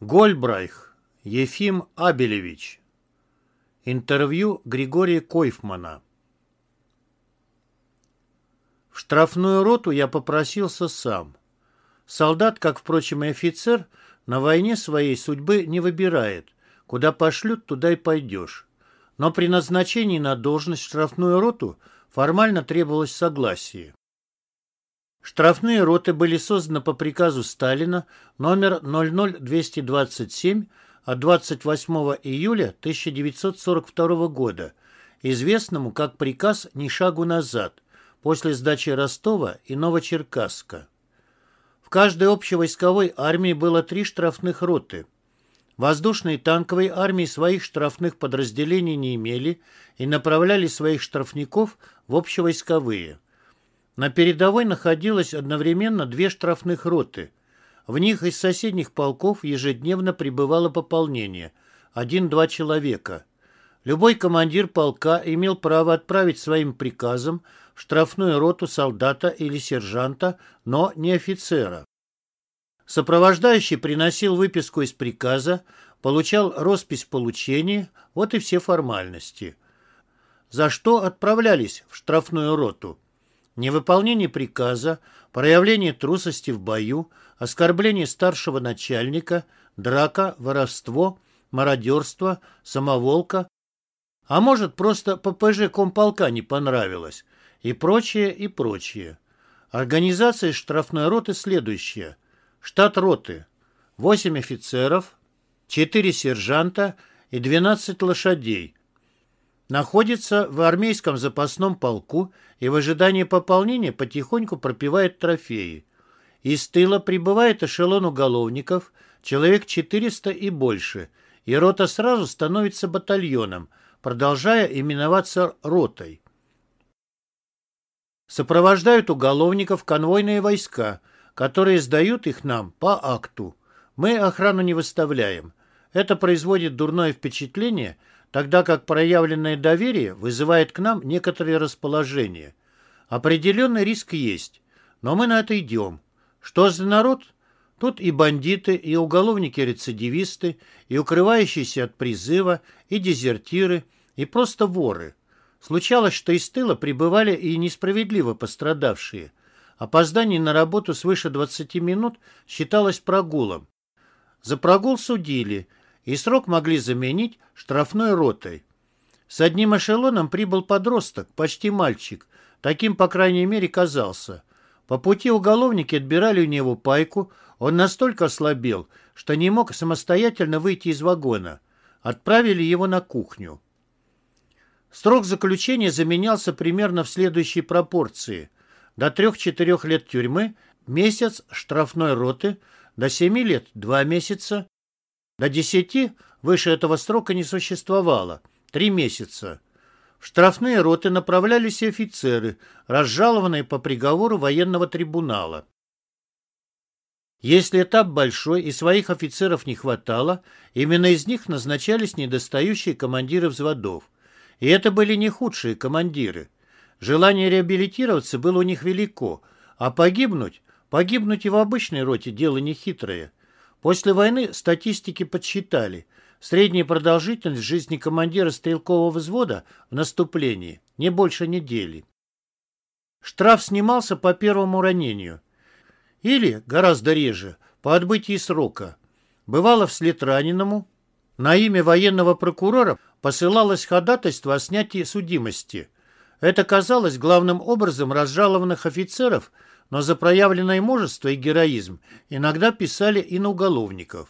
Гольбрайх Ефим Абелевич. Интервью Григория Койфмана. В штрафную роту я попросился сам. Солдат, как, впрочем, и офицер, на войне своей судьбы не выбирает. Куда пошлют, туда и пойдешь. Но при назначении на должность штрафную роту формально требовалось согласие. Штрафные роты были созданы по приказу Сталина номер 00227 от 28 июля 1942 года, известному как приказ «Ни шагу назад», после сдачи Ростова и Новочеркасска. В каждой общевойсковой армии было три штрафных роты. Воздушные и танковые армии своих штрафных подразделений не имели и направляли своих штрафников в общевойсковые – на передовой находилось одновременно две штрафных роты. В них из соседних полков ежедневно прибывало пополнение – один-два человека. Любой командир полка имел право отправить своим приказом в штрафную роту солдата или сержанта, но не офицера. Сопровождающий приносил выписку из приказа, получал роспись получения, вот и все формальности. За что отправлялись в штрафную роту? Невыполнение приказа, проявление трусости в бою, оскорбление старшего начальника, драка, воровство, мародерство, самоволка, а может, просто ППЖ комполка не понравилось, и прочее, и прочее. Организация штрафной роты следующая. Штат роты. 8 офицеров, 4 сержанта и 12 лошадей – находится в армейском запасном полку и в ожидании пополнения потихоньку пропивает трофеи. Из тыла прибывает эшелон уголовников, человек 400 и больше, и рота сразу становится батальоном, продолжая именоваться ротой. Сопровождают уголовников конвойные войска, которые сдают их нам по акту. Мы охрану не выставляем. Это производит дурное впечатление – тогда как проявленное доверие вызывает к нам некоторое расположение. Определенный риск есть, но мы на это идем. Что за народ? Тут и бандиты, и уголовники-рецидивисты, и укрывающиеся от призыва, и дезертиры, и просто воры. Случалось, что из тыла прибывали и несправедливо пострадавшие. Опоздание на работу свыше 20 минут считалось прогулом. За прогул судили – и срок могли заменить штрафной ротой. С одним эшелоном прибыл подросток, почти мальчик. Таким, по крайней мере, казался. По пути уголовники отбирали у него пайку, он настолько ослабел, что не мог самостоятельно выйти из вагона. Отправили его на кухню. Срок заключения заменялся примерно в следующей пропорции. До 3-4 лет тюрьмы, месяц штрафной роты, до 7 лет – 2 месяца, до десяти выше этого срока не существовало. Три месяца. В штрафные роты направлялись офицеры, разжалованные по приговору военного трибунала. Если этап большой и своих офицеров не хватало, именно из них назначались недостающие командиры взводов. И это были не худшие командиры. Желание реабилитироваться было у них велико, а погибнуть, погибнуть и в обычной роте дело нехитрое. После войны статистики подсчитали. Средняя продолжительность жизни командира стрелкового взвода в наступлении не больше недели. Штраф снимался по первому ранению. Или, гораздо реже, по отбытии срока. Бывало вслед раненому. На имя военного прокурора посылалось ходатайство о снятии судимости. Это казалось главным образом разжалованных офицеров – но за проявленное мужество и героизм иногда писали и на уголовников.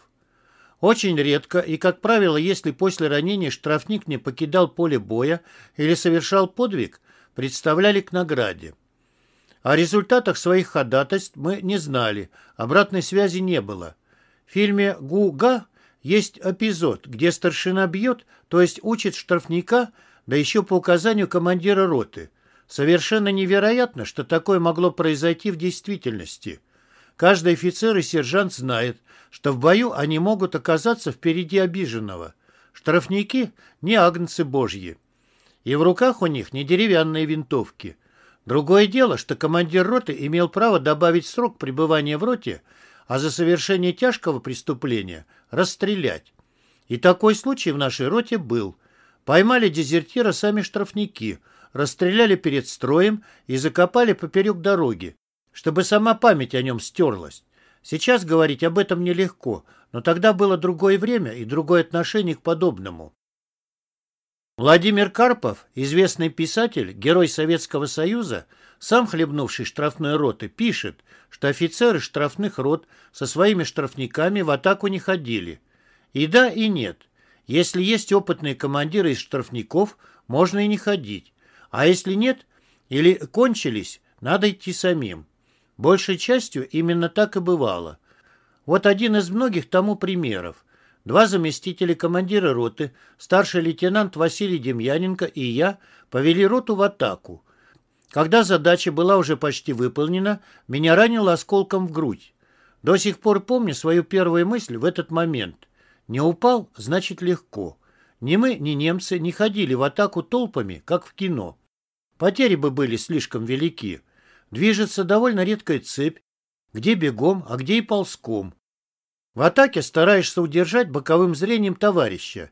Очень редко и, как правило, если после ранения штрафник не покидал поле боя или совершал подвиг, представляли к награде. О результатах своих ходатайств мы не знали, обратной связи не было. В фильме «Гу-Га» есть эпизод, где старшина бьет, то есть учит штрафника, да еще по указанию командира роты – Совершенно невероятно, что такое могло произойти в действительности. Каждый офицер и сержант знает, что в бою они могут оказаться впереди обиженного. Штрафники – не агнцы божьи. И в руках у них не деревянные винтовки. Другое дело, что командир роты имел право добавить срок пребывания в роте, а за совершение тяжкого преступления расстрелять. И такой случай в нашей роте был. Поймали дезертира сами штрафники, расстреляли перед строем и закопали поперек дороги, чтобы сама память о нем стерлась. Сейчас говорить об этом нелегко, но тогда было другое время и другое отношение к подобному. Владимир Карпов, известный писатель, герой Советского Союза, сам хлебнувший штрафной роты, пишет, что офицеры штрафных рот со своими штрафниками в атаку не ходили. И да, и нет. Если есть опытные командиры из штрафников, можно и не ходить. А если нет, или кончились, надо идти самим. Большей частью именно так и бывало. Вот один из многих тому примеров. Два заместителя командира роты, старший лейтенант Василий Демьяненко и я повели роту в атаку. Когда задача была уже почти выполнена, меня ранило осколком в грудь. До сих пор помню свою первую мысль в этот момент. Не упал, значит легко. Ни мы, ни немцы не ходили в атаку толпами, как в кино. Потери бы были слишком велики. Движется довольно редкая цепь, где бегом, а где и ползком. В атаке стараешься удержать боковым зрением товарища.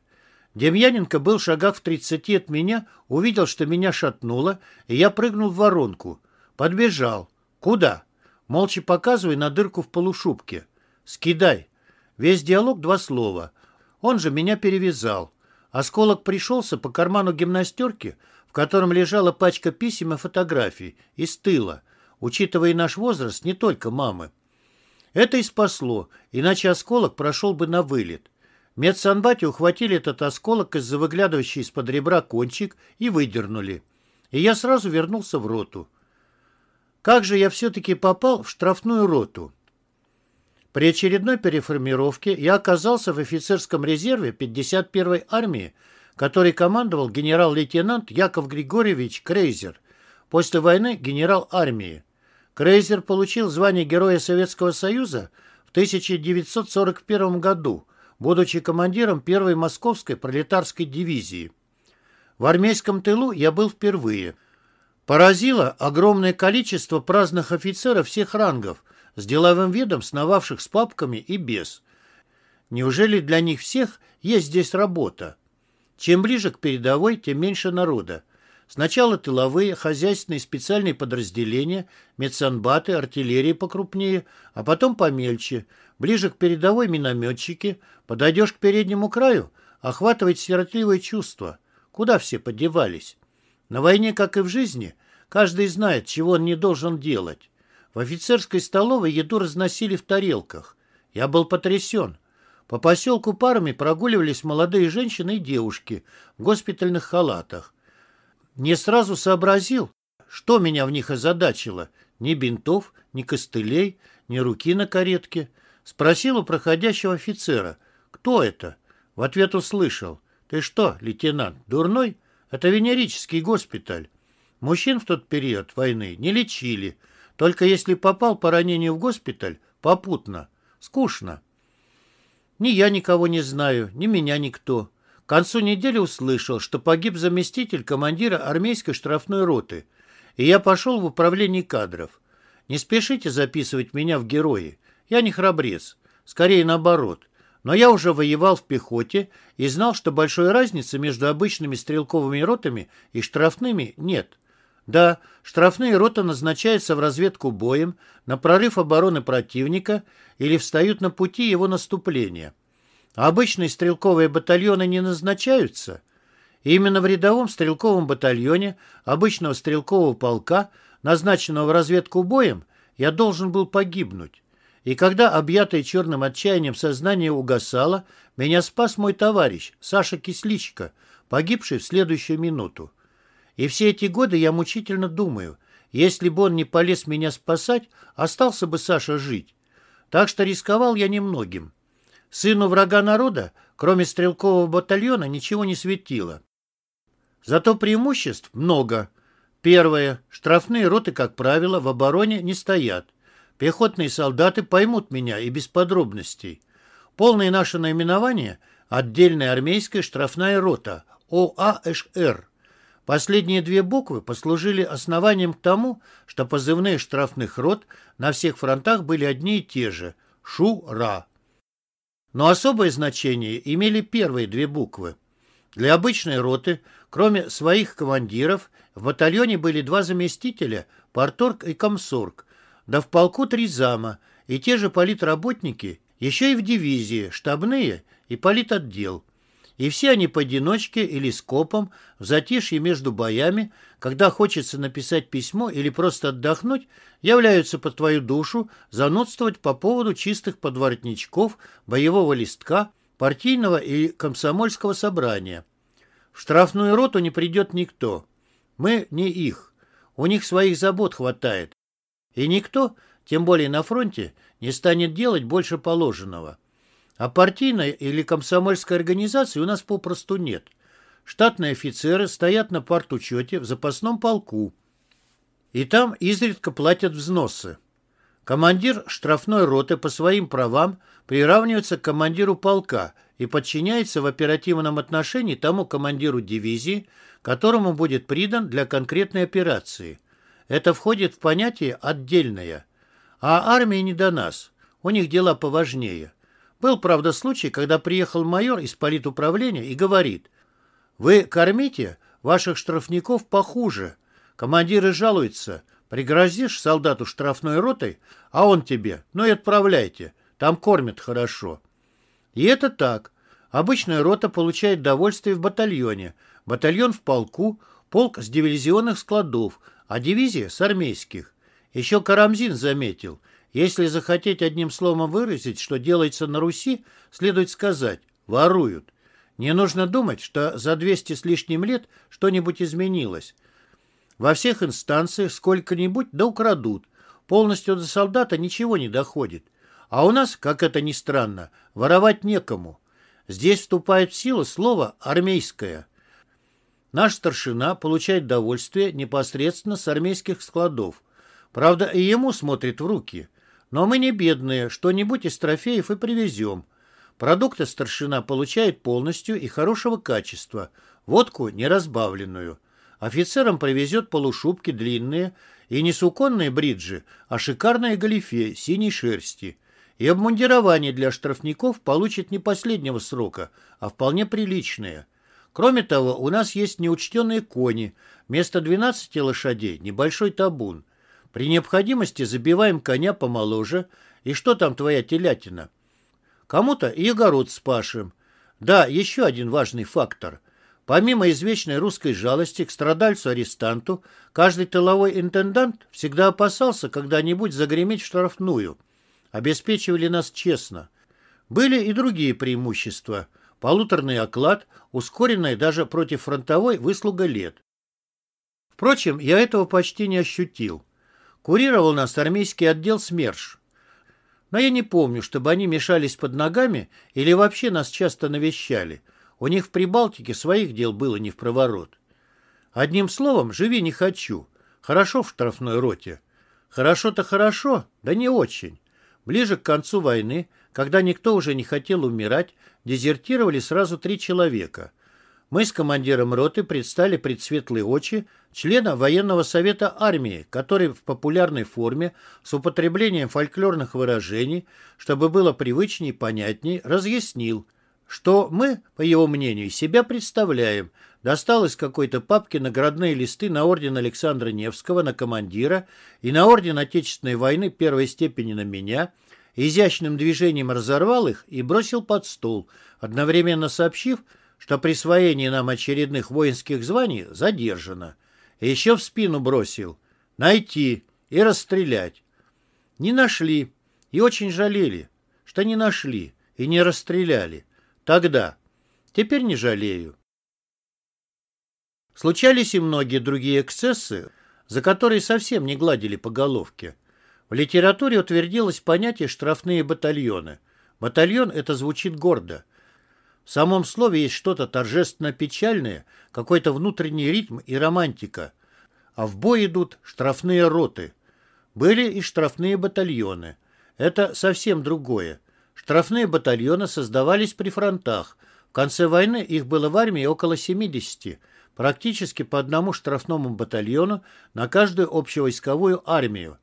Демьяненко был в шагах в тридцати от меня, увидел, что меня шатнуло, и я прыгнул в воронку. Подбежал. Куда? Молча показывая на дырку в полушубке. Скидай. Весь диалог два слова. Он же меня перевязал. Осколок пришелся по карману гимнастерки, котором лежала пачка писем и фотографий, из тыла, учитывая наш возраст, не только мамы. Это и спасло, иначе осколок прошел бы на вылет. Медсанбате ухватили этот осколок из-за выглядывающей из-под ребра кончик и выдернули. И я сразу вернулся в роту. Как же я все-таки попал в штрафную роту? При очередной переформировке я оказался в офицерском резерве 51-й армии, который командовал генерал-лейтенант Яков Григорьевич Крейзер, после войны генерал армии. Крейзер получил звание Героя Советского Союза в 1941 году, будучи командиром первой Московской пролетарской дивизии. В армейском тылу я был впервые. Поразило огромное количество праздных офицеров всех рангов, с деловым видом сновавших с папками и без. Неужели для них всех есть здесь работа? Чем ближе к передовой, тем меньше народа. Сначала тыловые, хозяйственные специальные подразделения, медсанбаты, артиллерии покрупнее, а потом помельче. Ближе к передовой минометчики. Подойдешь к переднему краю, охватывает сиротливое чувство. Куда все подевались? На войне, как и в жизни, каждый знает, чего он не должен делать. В офицерской столовой еду разносили в тарелках. Я был потрясен. По поселку парами прогуливались молодые женщины и девушки в госпитальных халатах. Не сразу сообразил, что меня в них озадачило. Ни бинтов, ни костылей, ни руки на каретке. Спросил у проходящего офицера, кто это? В ответ услышал, ты что, лейтенант, дурной? Это венерический госпиталь. Мужчин в тот период войны не лечили, только если попал по ранению в госпиталь, попутно. Скучно. Ни я никого не знаю, ни меня никто. К концу недели услышал, что погиб заместитель командира армейской штрафной роты, и я пошел в управление кадров. Не спешите записывать меня в герои. Я не храбрец. Скорее наоборот. Но я уже воевал в пехоте и знал, что большой разницы между обычными стрелковыми ротами и штрафными нет. Да, штрафные роты назначаются в разведку боем, на прорыв обороны противника или встают на пути его наступления. А обычные стрелковые батальоны не назначаются. И именно в рядовом стрелковом батальоне обычного стрелкового полка, назначенного в разведку боем, я должен был погибнуть. И когда, объятое черным отчаянием сознание угасало, меня спас мой товарищ, Саша Кисличко, погибший в следующую минуту. И все эти годы я мучительно думаю, если бы он не полез меня спасать, остался бы Саша жить. Так что рисковал я немногим. Сыну врага народа, кроме стрелкового батальона, ничего не светило. Зато преимуществ много. Первое. Штрафные роты, как правило, в обороне не стоят. Пехотные солдаты поймут меня и без подробностей. Полное наше наименование – отдельная армейская штрафная рота, ОАШР. Последние две буквы послужили основанием к тому, что позывные штрафных рот на всех фронтах были одни и те же – Шу-Ра. Но особое значение имели первые две буквы. Для обычной роты, кроме своих командиров, в батальоне были два заместителя, парторг и комсорг, да в полку три зама, и те же политработники, еще и в дивизии, штабные и политотдел. И все они поодиночке или скопом, в затишье между боями, когда хочется написать письмо или просто отдохнуть, являются по твою душу занудствовать по поводу чистых подворотничков, боевого листка, партийного и комсомольского собрания. В штрафную роту не придет никто. Мы не их. У них своих забот хватает. И никто, тем более на фронте, не станет делать больше положенного. А партийной или комсомольской организации у нас попросту нет. Штатные офицеры стоят на партучете в запасном полку. И там изредка платят взносы. Командир штрафной роты по своим правам приравнивается к командиру полка и подчиняется в оперативном отношении тому командиру дивизии, которому будет придан для конкретной операции. Это входит в понятие «отдельное». А армии не до нас, у них дела поважнее. Был, правда, случай, когда приехал майор из политуправления и говорит, «Вы кормите ваших штрафников похуже. Командиры жалуются. Пригрозишь солдату штрафной ротой, а он тебе, ну и отправляйте, там кормят хорошо». И это так. Обычная рота получает довольствие в батальоне, батальон в полку, полк с дивизионных складов, а дивизия с армейских. Еще Карамзин заметил – если захотеть одним словом выразить, что делается на Руси, следует сказать «воруют». Не нужно думать, что за 200 с лишним лет что-нибудь изменилось. Во всех инстанциях сколько-нибудь да украдут. Полностью до солдата ничего не доходит. А у нас, как это ни странно, воровать некому. Здесь вступает в силу слово «армейское». Наш старшина получает довольствие непосредственно с армейских складов. Правда, и ему смотрит в руки. Но мы не бедные, что-нибудь из трофеев и привезем. Продукты старшина получает полностью и хорошего качества, водку неразбавленную. Офицерам привезет полушубки длинные и не суконные бриджи, а шикарные галифе синей шерсти. И обмундирование для штрафников получит не последнего срока, а вполне приличное. Кроме того, у нас есть неучтенные кони, вместо 12 лошадей небольшой табун. При необходимости забиваем коня помоложе. И что там твоя телятина? Кому-то и огород спашем. Да, еще один важный фактор. Помимо извечной русской жалости к страдальцу-арестанту, каждый тыловой интендант всегда опасался когда-нибудь загреметь в штрафную. Обеспечивали нас честно. Были и другие преимущества. Полуторный оклад, ускоренная даже против фронтовой выслуга лет. Впрочем, я этого почти не ощутил. Курировал нас армейский отдел СМЕРШ. Но я не помню, чтобы они мешались под ногами или вообще нас часто навещали. У них в Прибалтике своих дел было не в проворот. Одним словом, живи не хочу. Хорошо в штрафной роте. Хорошо-то хорошо, да не очень. Ближе к концу войны, когда никто уже не хотел умирать, дезертировали сразу три человека. Мы с командиром роты предстали пред светлые очи члена военного совета армии, который в популярной форме с употреблением фольклорных выражений, чтобы было привычнее и понятней, разъяснил, что мы, по его мнению, себя представляем, достал из какой-то папки наградные листы на орден Александра Невского на командира и на орден Отечественной войны первой степени на меня, изящным движением разорвал их и бросил под стол, одновременно сообщив, что присвоение нам очередных воинских званий задержано. И еще в спину бросил. Найти и расстрелять. Не нашли и очень жалели, что не нашли и не расстреляли. Тогда. Теперь не жалею. Случались и многие другие эксцессы, за которые совсем не гладили по головке. В литературе утвердилось понятие «штрафные батальоны». Батальон – это звучит гордо – в самом слове есть что-то торжественно печальное, какой-то внутренний ритм и романтика. А в бой идут штрафные роты. Были и штрафные батальоны. Это совсем другое. Штрафные батальоны создавались при фронтах. В конце войны их было в армии около 70, практически по одному штрафному батальону на каждую общевойсковую армию.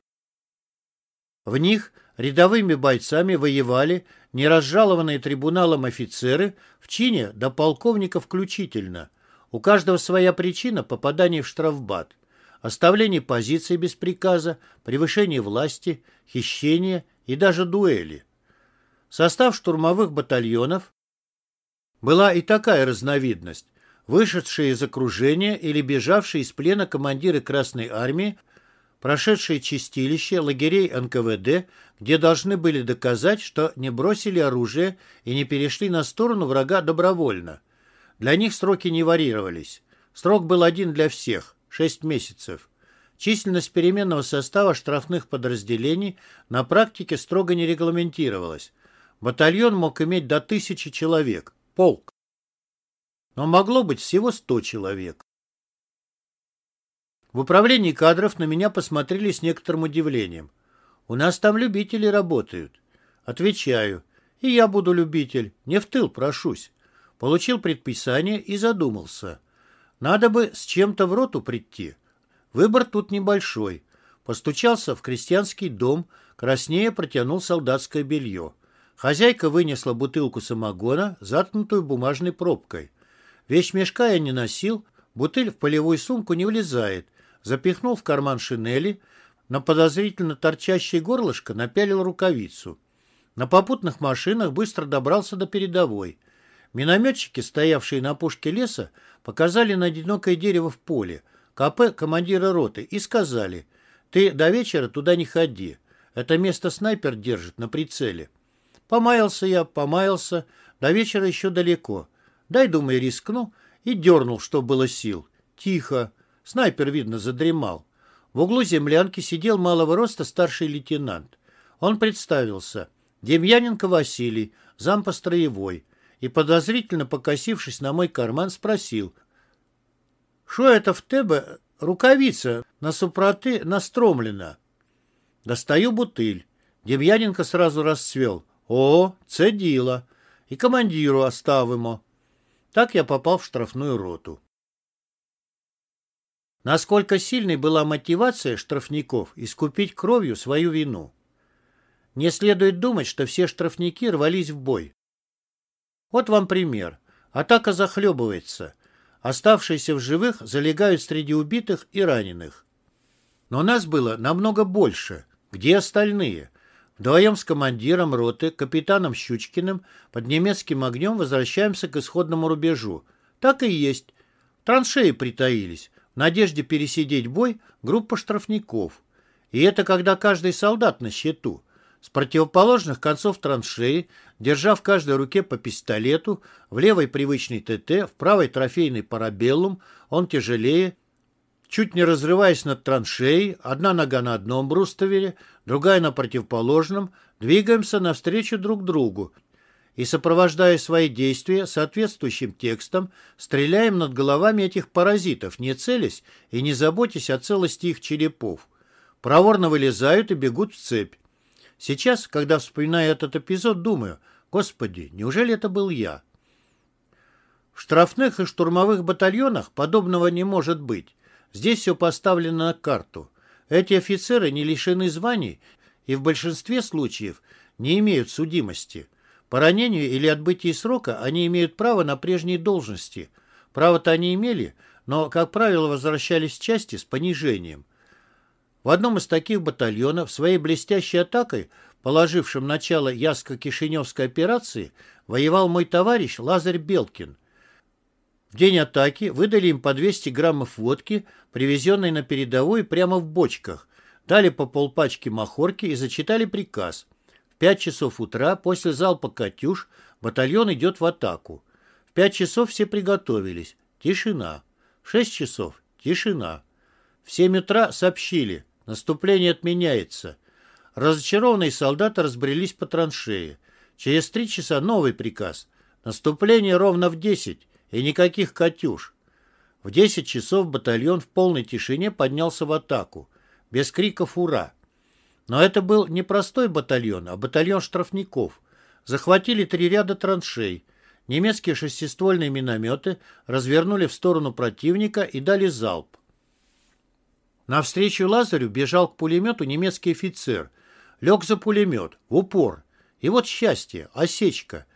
В них рядовыми бойцами воевали неразжалованные трибуналом офицеры в чине до полковника включительно. У каждого своя причина попадания в штрафбат. Оставление позиции без приказа, превышение власти, хищение и даже дуэли. Состав штурмовых батальонов была и такая разновидность. Вышедшие из окружения или бежавшие из плена командиры Красной Армии, прошедшие чистилище лагерей НКВД, где должны были доказать, что не бросили оружие и не перешли на сторону врага добровольно. Для них сроки не варьировались. Срок был один для всех – 6 месяцев. Численность переменного состава штрафных подразделений на практике строго не регламентировалась. Батальон мог иметь до тысячи человек, полк. Но могло быть всего 100 человек. В управлении кадров на меня посмотрели с некоторым удивлением. У нас там любители работают. Отвечаю. И я буду любитель. Не в тыл прошусь. Получил предписание и задумался. Надо бы с чем-то в роту прийти. Выбор тут небольшой. Постучался в крестьянский дом, краснее протянул солдатское белье. Хозяйка вынесла бутылку самогона, заткнутую бумажной пробкой. Вещь мешка я не носил, бутыль в полевую сумку не влезает. Запихнул в карман шинели, на подозрительно торчащее горлышко напялил рукавицу. На попутных машинах быстро добрался до передовой. Минометчики, стоявшие на опушке леса, показали на одинокое дерево в поле, КП командира роты, и сказали, «Ты до вечера туда не ходи. Это место снайпер держит на прицеле». Помаялся я, помаялся, до вечера еще далеко. Дай, думаю, рискну, и дернул, что было сил. Тихо. Снайпер, видно, задремал. В углу землянки сидел малого роста старший лейтенант. Он представился. Демьяненко Василий, зампостроевой, и, подозрительно покосившись на мой карман, спросил, «Что это в тебе рукавица на супроты настромлена?» Достаю бутыль. Демьяненко сразу расцвел. «О, це діло! И командиру оставимо». Так я попал в штрафную роту. Насколько сильной была мотивация штрафников искупить кровью свою вину? Не следует думать, что все штрафники рвались в бой. Вот вам пример. Атака захлебывается. Оставшиеся в живых залегают среди убитых и раненых. Но нас было намного больше. Где остальные? Вдвоем с командиром роты, капитаном Щучкиным, под немецким огнем возвращаемся к исходному рубежу. Так и есть. Траншеи притаились надежде пересидеть бой группа штрафников. И это когда каждый солдат на счету. С противоположных концов траншеи, держа в каждой руке по пистолету, в левой привычный ТТ, в правой трофейный парабеллум, он тяжелее, чуть не разрываясь над траншеей, одна нога на одном бруствере, другая на противоположном, двигаемся навстречу друг другу, и, сопровождая свои действия соответствующим текстом, стреляем над головами этих паразитов, не целясь и не заботясь о целости их черепов. Проворно вылезают и бегут в цепь. Сейчас, когда вспоминаю этот эпизод, думаю, господи, неужели это был я? В штрафных и штурмовых батальонах подобного не может быть. Здесь все поставлено на карту. Эти офицеры не лишены званий и в большинстве случаев не имеют судимости. По ранению или отбытии срока они имеют право на прежние должности. Право-то они имели, но, как правило, возвращались в части с понижением. В одном из таких батальонов своей блестящей атакой, положившим начало Яско-Кишиневской операции, воевал мой товарищ Лазарь Белкин. В день атаки выдали им по 200 граммов водки, привезенной на передовую прямо в бочках, дали по полпачки махорки и зачитали приказ – в 5 часов утра после залпа «Катюш» батальон идет в атаку. В 5 часов все приготовились. Тишина. В 6 часов тишина. В 7 утра сообщили. Наступление отменяется. Разочарованные солдаты разбрелись по траншее. Через три часа новый приказ. Наступление ровно в 10 и никаких «Катюш». В 10 часов батальон в полной тишине поднялся в атаку. Без криков «Ура!». Но это был не простой батальон, а батальон штрафников. Захватили три ряда траншей. Немецкие шестиствольные минометы развернули в сторону противника и дали залп. Навстречу Лазарю бежал к пулемету немецкий офицер. Лег за пулемет, в упор. И вот счастье, осечка.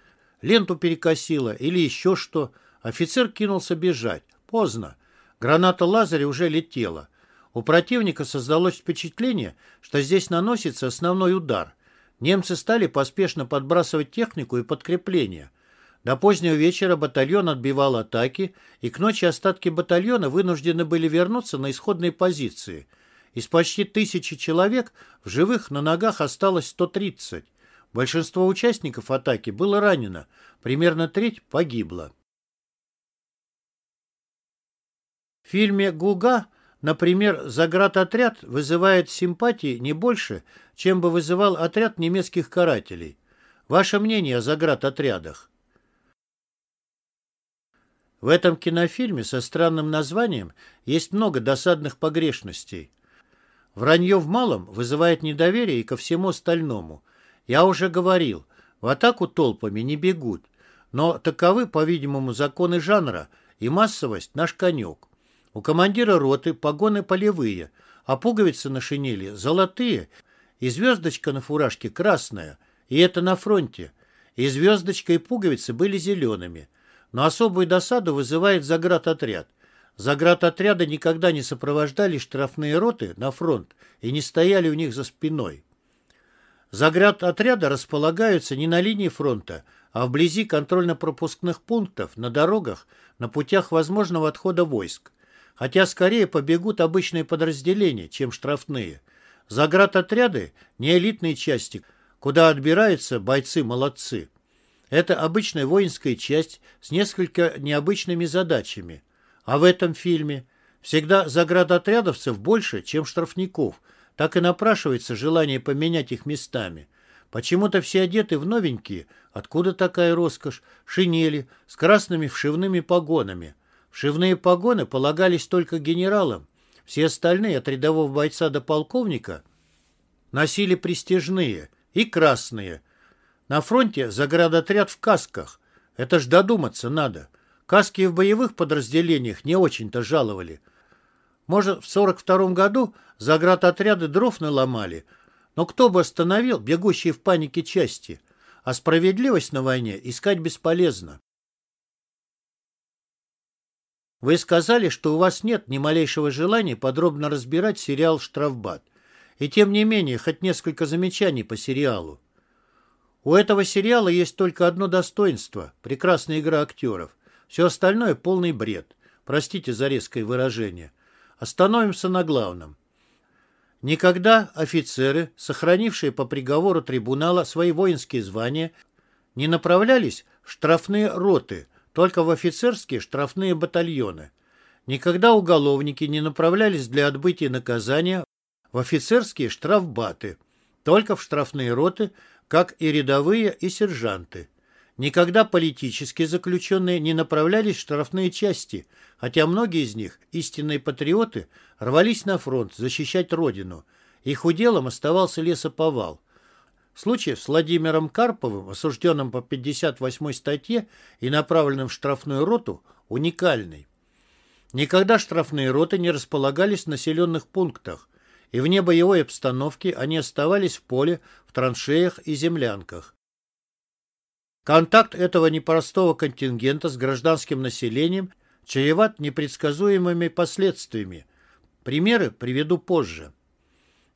Ленту перекосило или еще что. Офицер кинулся бежать. Поздно. Граната Лазаря уже летела. У противника создалось впечатление, что здесь наносится основной удар. Немцы стали поспешно подбрасывать технику и подкрепления. До позднего вечера батальон отбивал атаки, и к ночи остатки батальона вынуждены были вернуться на исходные позиции. Из почти тысячи человек в живых на ногах осталось 130. Большинство участников атаки было ранено, примерно треть погибло. В фильме «Гуга» Например, заградотряд вызывает симпатии не больше, чем бы вызывал отряд немецких карателей. Ваше мнение о заградотрядах? В этом кинофильме со странным названием есть много досадных погрешностей. Вранье в малом вызывает недоверие и ко всему остальному. Я уже говорил, в атаку толпами не бегут, но таковы, по-видимому, законы жанра, и массовость – наш конек. У командира роты погоны полевые, а пуговицы на шинели золотые, и звездочка на фуражке красная, и это на фронте. И звездочка, и пуговицы были зелеными. Но особую досаду вызывает заградотряд. Заградотряда никогда не сопровождали штрафные роты на фронт и не стояли у них за спиной. Заградотряда располагаются не на линии фронта, а вблизи контрольно-пропускных пунктов, на дорогах, на путях возможного отхода войск хотя скорее побегут обычные подразделения, чем штрафные. Заградотряды – не элитные части, куда отбираются бойцы-молодцы. Это обычная воинская часть с несколько необычными задачами. А в этом фильме всегда заградотрядовцев больше, чем штрафников. Так и напрашивается желание поменять их местами. Почему-то все одеты в новенькие, откуда такая роскошь, шинели с красными вшивными погонами – Вшивные погоны полагались только генералам. Все остальные, от рядового бойца до полковника, носили престижные и красные. На фронте заградотряд в касках. Это ж додуматься надо. Каски в боевых подразделениях не очень-то жаловали. Может, в 42 году заградотряды дров наломали, но кто бы остановил бегущие в панике части? А справедливость на войне искать бесполезно. Вы сказали, что у вас нет ни малейшего желания подробно разбирать сериал «Штрафбат». И тем не менее, хоть несколько замечаний по сериалу. У этого сериала есть только одно достоинство – прекрасная игра актеров. Все остальное – полный бред. Простите за резкое выражение. Остановимся на главном. Никогда офицеры, сохранившие по приговору трибунала свои воинские звания, не направлялись в штрафные роты – только в офицерские штрафные батальоны. Никогда уголовники не направлялись для отбытия наказания в офицерские штрафбаты, только в штрафные роты, как и рядовые и сержанты. Никогда политические заключенные не направлялись в штрафные части, хотя многие из них, истинные патриоты, рвались на фронт защищать родину. Их уделом оставался лесоповал – Случай с Владимиром Карповым, осужденным по 58 статье и направленным в штрафную роту, уникальный. Никогда штрафные роты не располагались в населенных пунктах, и вне боевой обстановки они оставались в поле, в траншеях и землянках. Контакт этого непростого контингента с гражданским населением чреват непредсказуемыми последствиями. Примеры приведу позже.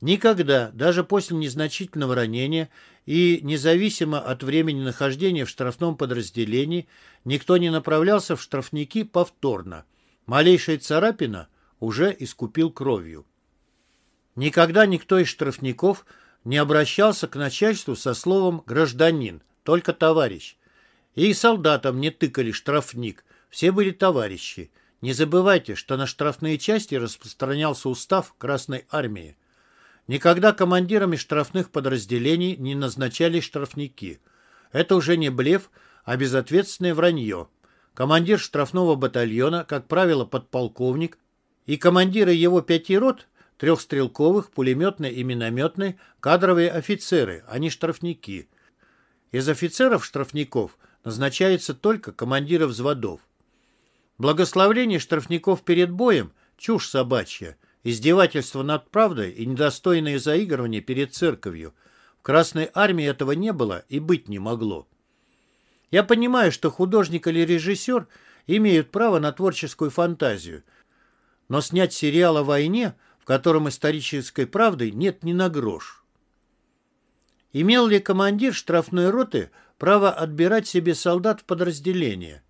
Никогда, даже после незначительного ранения и независимо от времени нахождения в штрафном подразделении, никто не направлялся в штрафники повторно. Малейшая царапина уже искупил кровью. Никогда никто из штрафников не обращался к начальству со словом «гражданин», только «товарищ». И солдатам не тыкали штрафник, все были товарищи. Не забывайте, что на штрафные части распространялся устав Красной Армии. Никогда командирами штрафных подразделений не назначались штрафники. Это уже не блеф, а безответственное вранье. Командир штрафного батальона, как правило, подполковник, и командиры его пяти рот, трехстрелковых, пулеметной и минометной, кадровые офицеры, а не штрафники. Из офицеров-штрафников назначаются только командиры взводов. Благословление штрафников перед боем – чушь собачья – Издевательство над правдой и недостойное заигрывание перед церковью. Красной армии этого не было и быть не могло. Я понимаю, что художник или режиссер имеют право на творческую фантазию, но снять сериал о войне, в котором исторической правды нет ни на грош. Имел ли командир штрафной роты право отбирать себе солдат в подразделение?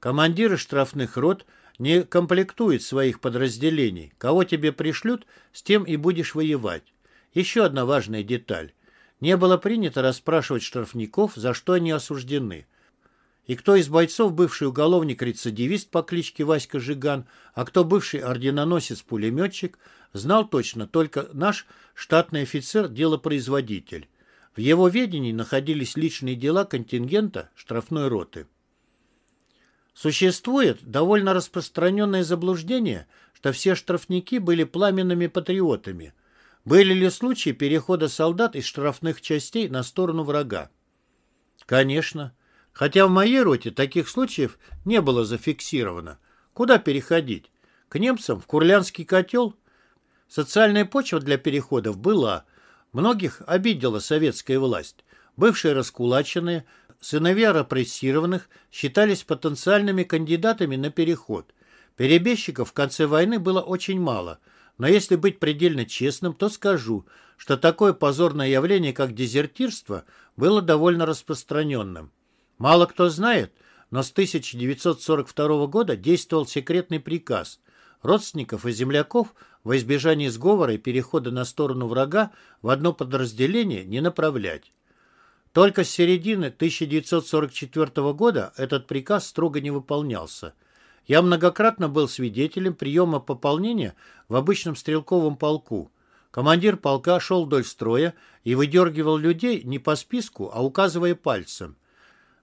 Командиры штрафных рот не комплектуют своих подразделений. Кого тебе пришлют, с тем и будешь воевать. Еще одна важная деталь. Не было принято расспрашивать штрафников, за что они осуждены. И кто из бойцов бывший уголовник-рецидивист по кличке Васька Жиган, а кто бывший орденоносец-пулеметчик, знал точно только наш штатный офицер-делопроизводитель. В его ведении находились личные дела контингента штрафной роты. Существует довольно распространенное заблуждение, что все штрафники были пламенными патриотами – были ли случаи перехода солдат из штрафных частей на сторону врага? Конечно. Хотя в моей роте таких случаев не было зафиксировано. Куда переходить? К немцам? В Курлянский котел? Социальная почва для переходов была. Многих обидела советская власть. Бывшие раскулаченные, сыновья репрессированных считались потенциальными кандидатами на переход. Перебежчиков в конце войны было очень мало – но если быть предельно честным, то скажу, что такое позорное явление, как дезертирство, было довольно распространенным. Мало кто знает, но с 1942 года действовал секретный приказ родственников и земляков во избежание сговора и перехода на сторону врага в одно подразделение не направлять. Только с середины 1944 года этот приказ строго не выполнялся – я многократно был свидетелем приема пополнения в обычном стрелковом полку. Командир полка шел вдоль строя и выдергивал людей не по списку, а указывая пальцем.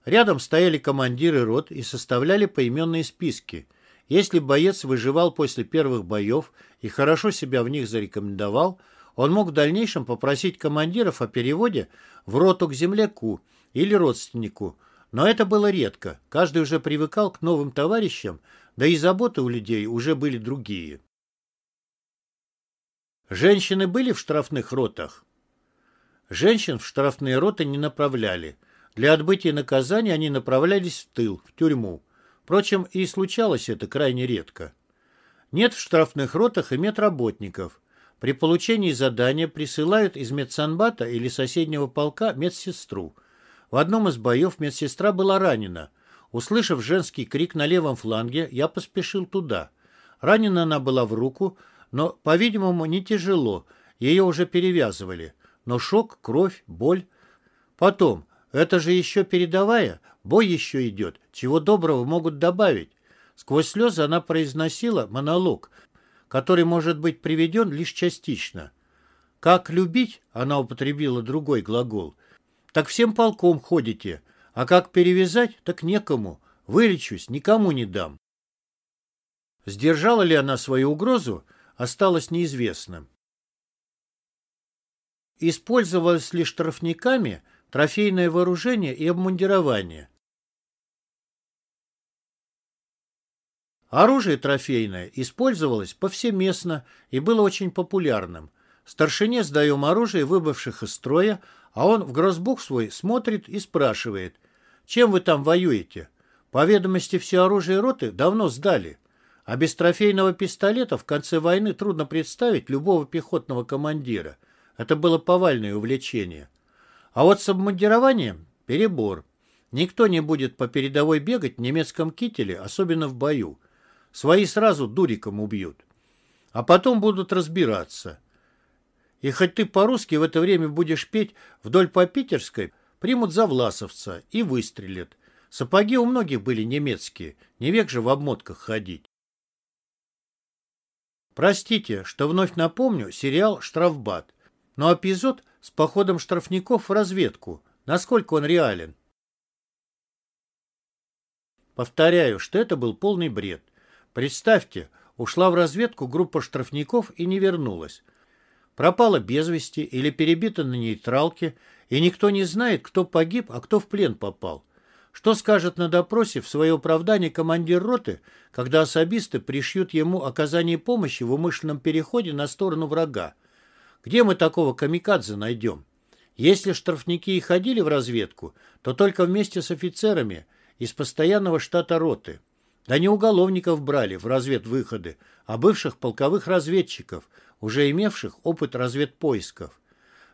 Рядом стояли командиры рот и составляли поименные списки. Если боец выживал после первых боев и хорошо себя в них зарекомендовал, он мог в дальнейшем попросить командиров о переводе в роту к земляку или родственнику, но это было редко. Каждый уже привыкал к новым товарищам, да и заботы у людей уже были другие. Женщины были в штрафных ротах? Женщин в штрафные роты не направляли. Для отбытия наказания они направлялись в тыл, в тюрьму. Впрочем, и случалось это крайне редко. Нет в штрафных ротах и медработников. При получении задания присылают из медсанбата или соседнего полка медсестру – в одном из боев медсестра была ранена. Услышав женский крик на левом фланге, я поспешил туда. Ранена она была в руку, но, по-видимому, не тяжело. Ее уже перевязывали. Но шок, кровь, боль. Потом, это же еще передовая, бой еще идет, чего доброго могут добавить. Сквозь слезы она произносила монолог, который может быть приведен лишь частично. «Как любить?» — она употребила другой глагол — так всем полком ходите. А как перевязать, так некому. Вылечусь, никому не дам. Сдержала ли она свою угрозу, осталось неизвестным. Использовалось ли штрафниками трофейное вооружение и обмундирование? Оружие трофейное использовалось повсеместно и было очень популярным. Старшине сдаем оружие выбывших из строя, а он в грозбух свой смотрит и спрашивает, чем вы там воюете? По ведомости все оружие роты давно сдали. А без трофейного пистолета в конце войны трудно представить любого пехотного командира. Это было повальное увлечение. А вот с обмундированием – перебор. Никто не будет по передовой бегать в немецком кителе, особенно в бою. Свои сразу дуриком убьют. А потом будут разбираться – и хоть ты по-русски в это время будешь петь вдоль по Питерской, примут за власовца и выстрелят. Сапоги у многих были немецкие, не век же в обмотках ходить. Простите, что вновь напомню сериал «Штрафбат», но эпизод с походом штрафников в разведку, насколько он реален. Повторяю, что это был полный бред. Представьте, ушла в разведку группа штрафников и не вернулась пропала без вести или перебита на нейтралке, и никто не знает, кто погиб, а кто в плен попал. Что скажет на допросе в свое оправдание командир роты, когда особисты пришьют ему оказание помощи в умышленном переходе на сторону врага? Где мы такого камикадзе найдем? Если штрафники и ходили в разведку, то только вместе с офицерами из постоянного штата роты. Да не уголовников брали в разведвыходы, а бывших полковых разведчиков, уже имевших опыт разведпоисков.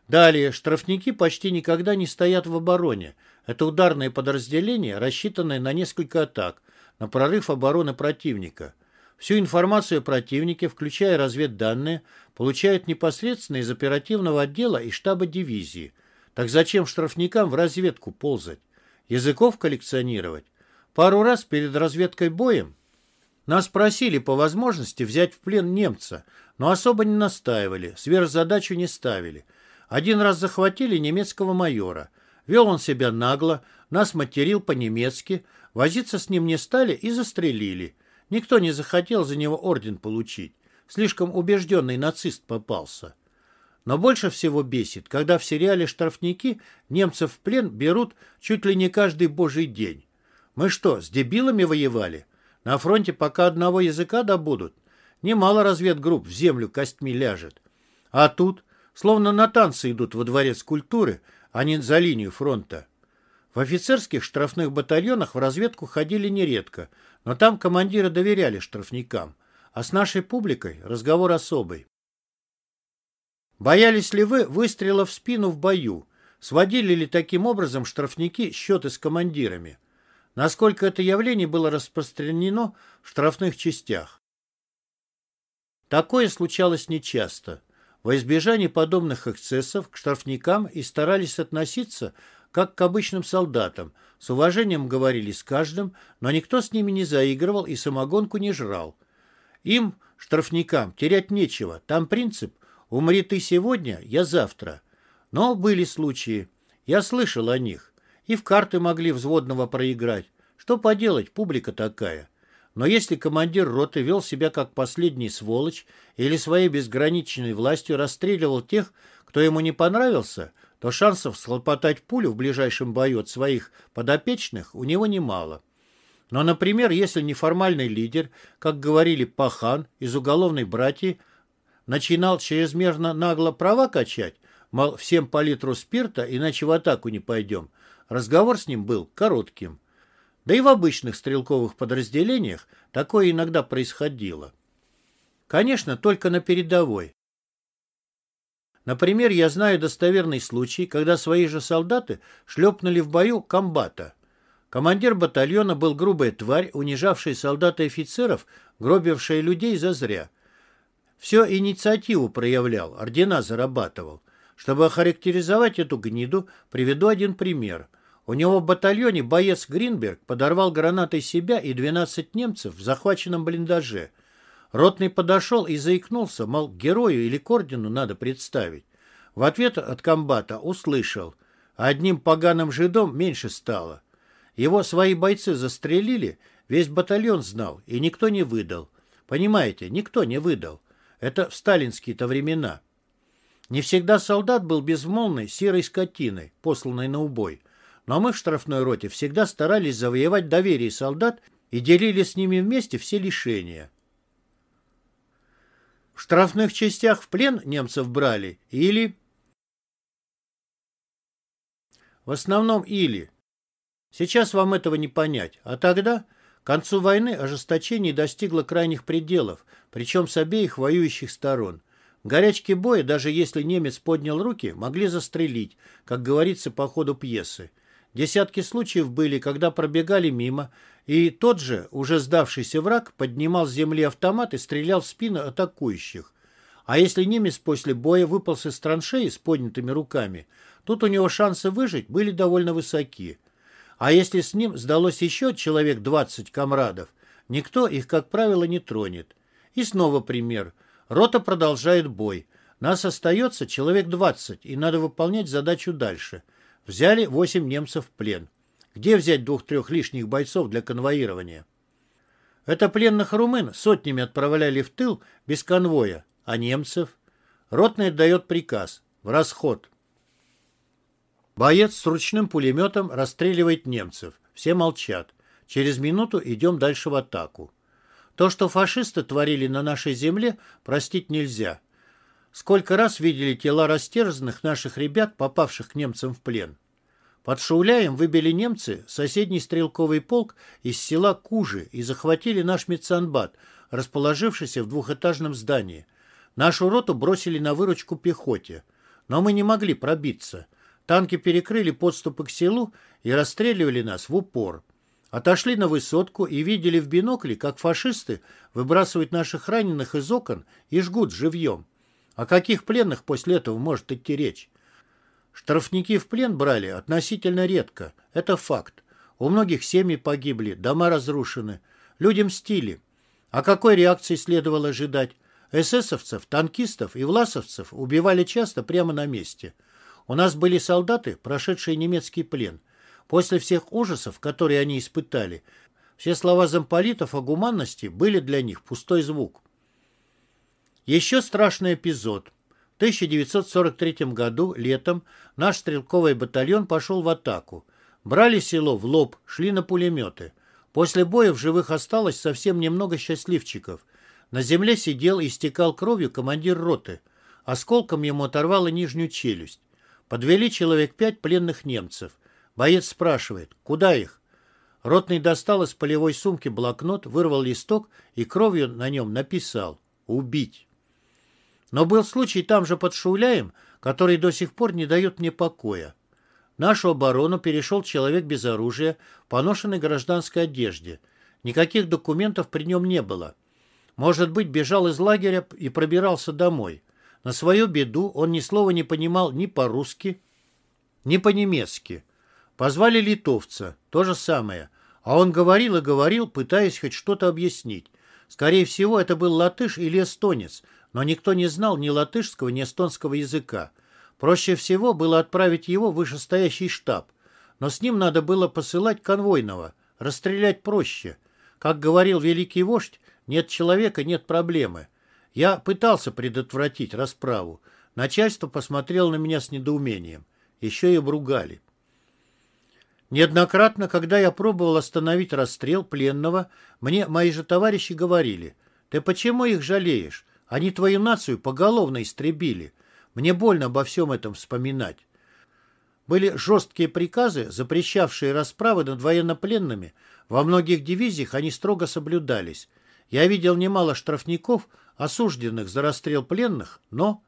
Далее, штрафники почти никогда не стоят в обороне. Это ударные подразделения, рассчитанные на несколько атак, на прорыв обороны противника. Всю информацию о противнике, включая разведданные, получают непосредственно из оперативного отдела и штаба дивизии. Так зачем штрафникам в разведку ползать? Языков коллекционировать? Пару раз перед разведкой боем нас просили по возможности взять в плен немца, но особо не настаивали, сверхзадачу не ставили. Один раз захватили немецкого майора. Вел он себя нагло, нас материл по-немецки, возиться с ним не стали и застрелили. Никто не захотел за него орден получить. Слишком убежденный нацист попался. Но больше всего бесит, когда в сериале «Штрафники» немцев в плен берут чуть ли не каждый божий день. Мы что, с дебилами воевали? На фронте пока одного языка добудут. Немало разведгрупп в землю костьми ляжет. А тут, словно на танцы идут во дворец культуры, а не за линию фронта. В офицерских штрафных батальонах в разведку ходили нередко, но там командиры доверяли штрафникам, а с нашей публикой разговор особый. Боялись ли вы выстрела в спину в бою? Сводили ли таким образом штрафники счеты с командирами? Насколько это явление было распространено в штрафных частях? Такое случалось нечасто. Во избежание подобных эксцессов к штрафникам и старались относиться как к обычным солдатам, с уважением говорили с каждым, но никто с ними не заигрывал и самогонку не жрал. Им, штрафникам, терять нечего, там принцип «умри ты сегодня, я завтра». Но были случаи, я слышал о них, и в карты могли взводного проиграть. Что поделать, публика такая. Но если командир роты вел себя как последний сволочь или своей безграничной властью расстреливал тех, кто ему не понравился, то шансов схлопотать пулю в ближайшем бою от своих подопечных у него немало. Но, например, если неформальный лидер, как говорили Пахан из уголовной братьи, начинал чрезмерно нагло права качать, мол, всем по литру спирта, иначе в атаку не пойдем, разговор с ним был коротким. Да и в обычных стрелковых подразделениях такое иногда происходило. Конечно, только на передовой. Например, я знаю достоверный случай, когда свои же солдаты шлепнули в бою комбата. Командир батальона был грубая тварь, унижавшая солдат и офицеров, гробившая людей зазря. Все инициативу проявлял, ордена зарабатывал. Чтобы охарактеризовать эту гниду, приведу один пример – у него в батальоне боец Гринберг подорвал гранатой себя и 12 немцев в захваченном блиндаже. Ротный подошел и заикнулся, мол, герою или к ордену надо представить. В ответ от комбата услышал, одним поганым жидом меньше стало. Его свои бойцы застрелили, весь батальон знал, и никто не выдал. Понимаете, никто не выдал. Это в сталинские-то времена. Не всегда солдат был безмолвной серой скотиной, посланной на убой. Но мы в штрафной роте всегда старались завоевать доверие солдат и делили с ними вместе все лишения. В штрафных частях в плен немцев брали или... В основном или. Сейчас вам этого не понять. А тогда, к концу войны, ожесточение достигло крайних пределов, причем с обеих воюющих сторон. В горячке боя, даже если немец поднял руки, могли застрелить, как говорится по ходу пьесы. Десятки случаев были, когда пробегали мимо, и тот же, уже сдавшийся враг, поднимал с земли автомат и стрелял в спину атакующих. А если немец после боя выполз из траншеи с поднятыми руками, тут у него шансы выжить были довольно высоки. А если с ним сдалось еще человек 20 комрадов, никто их, как правило, не тронет. И снова пример. Рота продолжает бой. Нас остается человек 20, и надо выполнять задачу дальше – Взяли восемь немцев в плен. Где взять двух-трех лишних бойцов для конвоирования? Это пленных румын сотнями отправляли в тыл без конвоя, а немцев? Ротный отдает приказ. В расход. Боец с ручным пулеметом расстреливает немцев. Все молчат. Через минуту идем дальше в атаку. То, что фашисты творили на нашей земле, простить нельзя. Сколько раз видели тела растерзанных наших ребят, попавших к немцам в плен. Под Шауляем выбили немцы соседний стрелковый полк из села Кужи и захватили наш медсанбат, расположившийся в двухэтажном здании. Нашу роту бросили на выручку пехоте. Но мы не могли пробиться. Танки перекрыли подступы к селу и расстреливали нас в упор. Отошли на высотку и видели в бинокле, как фашисты выбрасывают наших раненых из окон и жгут живьем. О каких пленных после этого может идти речь? Штрафники в плен брали относительно редко. Это факт. У многих семьи погибли, дома разрушены. Люди мстили. А какой реакции следовало ожидать? Эсэсовцев, танкистов и власовцев убивали часто прямо на месте. У нас были солдаты, прошедшие немецкий плен – После всех ужасов, которые они испытали, все слова замполитов о гуманности были для них пустой звук. Еще страшный эпизод. В 1943 году, летом, наш стрелковый батальон пошел в атаку. Брали село в лоб, шли на пулеметы. После боя в живых осталось совсем немного счастливчиков. На земле сидел и истекал кровью командир роты. Осколком ему оторвало нижнюю челюсть. Подвели человек пять пленных немцев. Боец спрашивает, куда их? Ротный достал из полевой сумки блокнот, вырвал листок и кровью на нем написал «Убить». Но был случай там же под Шуляем, который до сих пор не дает мне покоя. Нашу оборону перешел человек без оружия, поношенной гражданской одежде. Никаких документов при нем не было. Может быть, бежал из лагеря и пробирался домой. На свою беду он ни слова не понимал ни по-русски, ни по-немецки. Позвали литовца, то же самое. А он говорил и говорил, пытаясь хоть что-то объяснить. Скорее всего, это был латыш или эстонец, но никто не знал ни латышского, ни эстонского языка. Проще всего было отправить его в вышестоящий штаб. Но с ним надо было посылать конвойного. Расстрелять проще. Как говорил великий вождь, нет человека, нет проблемы. Я пытался предотвратить расправу. Начальство посмотрело на меня с недоумением. Еще и обругали. Неоднократно, когда я пробовал остановить расстрел пленного, мне мои же товарищи говорили, «Ты почему их жалеешь? Они твою нацию поголовно истребили. Мне больно обо всем этом вспоминать». Были жесткие приказы, запрещавшие расправы над военнопленными. Во многих дивизиях они строго соблюдались. Я видел немало штрафников, осужденных за расстрел пленных, но...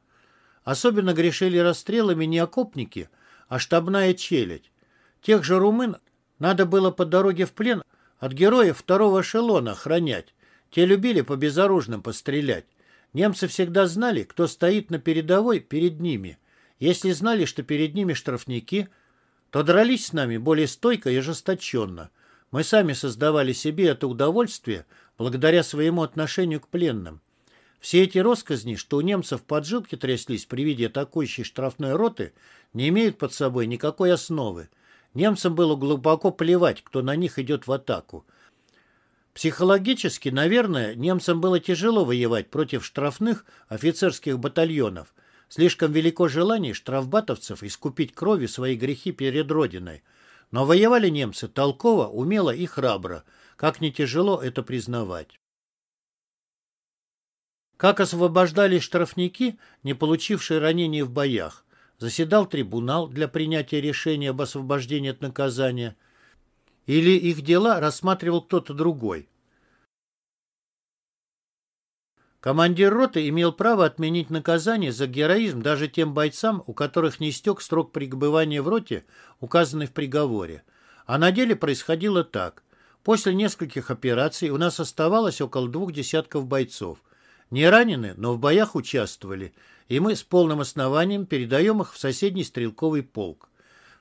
Особенно грешили расстрелами не окопники, а штабная челядь. Тех же румын надо было по дороге в плен от героев второго эшелона охранять. Те любили по безоружным пострелять. Немцы всегда знали, кто стоит на передовой перед ними. Если знали, что перед ними штрафники, то дрались с нами более стойко и ожесточенно. Мы сами создавали себе это удовольствие благодаря своему отношению к пленным. Все эти росказни, что у немцев поджилки тряслись при виде атакующей штрафной роты, не имеют под собой никакой основы. Немцам было глубоко плевать, кто на них идет в атаку. Психологически, наверное, немцам было тяжело воевать против штрафных офицерских батальонов. Слишком велико желание штрафбатовцев искупить кровью свои грехи перед Родиной. Но воевали немцы толково, умело и храбро, как не тяжело это признавать. Как освобождались штрафники, не получившие ранений в боях? Заседал трибунал для принятия решения об освобождении от наказания, или их дела рассматривал кто-то другой. Командир роты имел право отменить наказание за героизм даже тем бойцам, у которых не истек срок пребывания в роте, указанный в приговоре. А на деле происходило так. После нескольких операций у нас оставалось около двух десятков бойцов. Не ранены, но в боях участвовали – и мы с полным основанием передаем их в соседний стрелковый полк.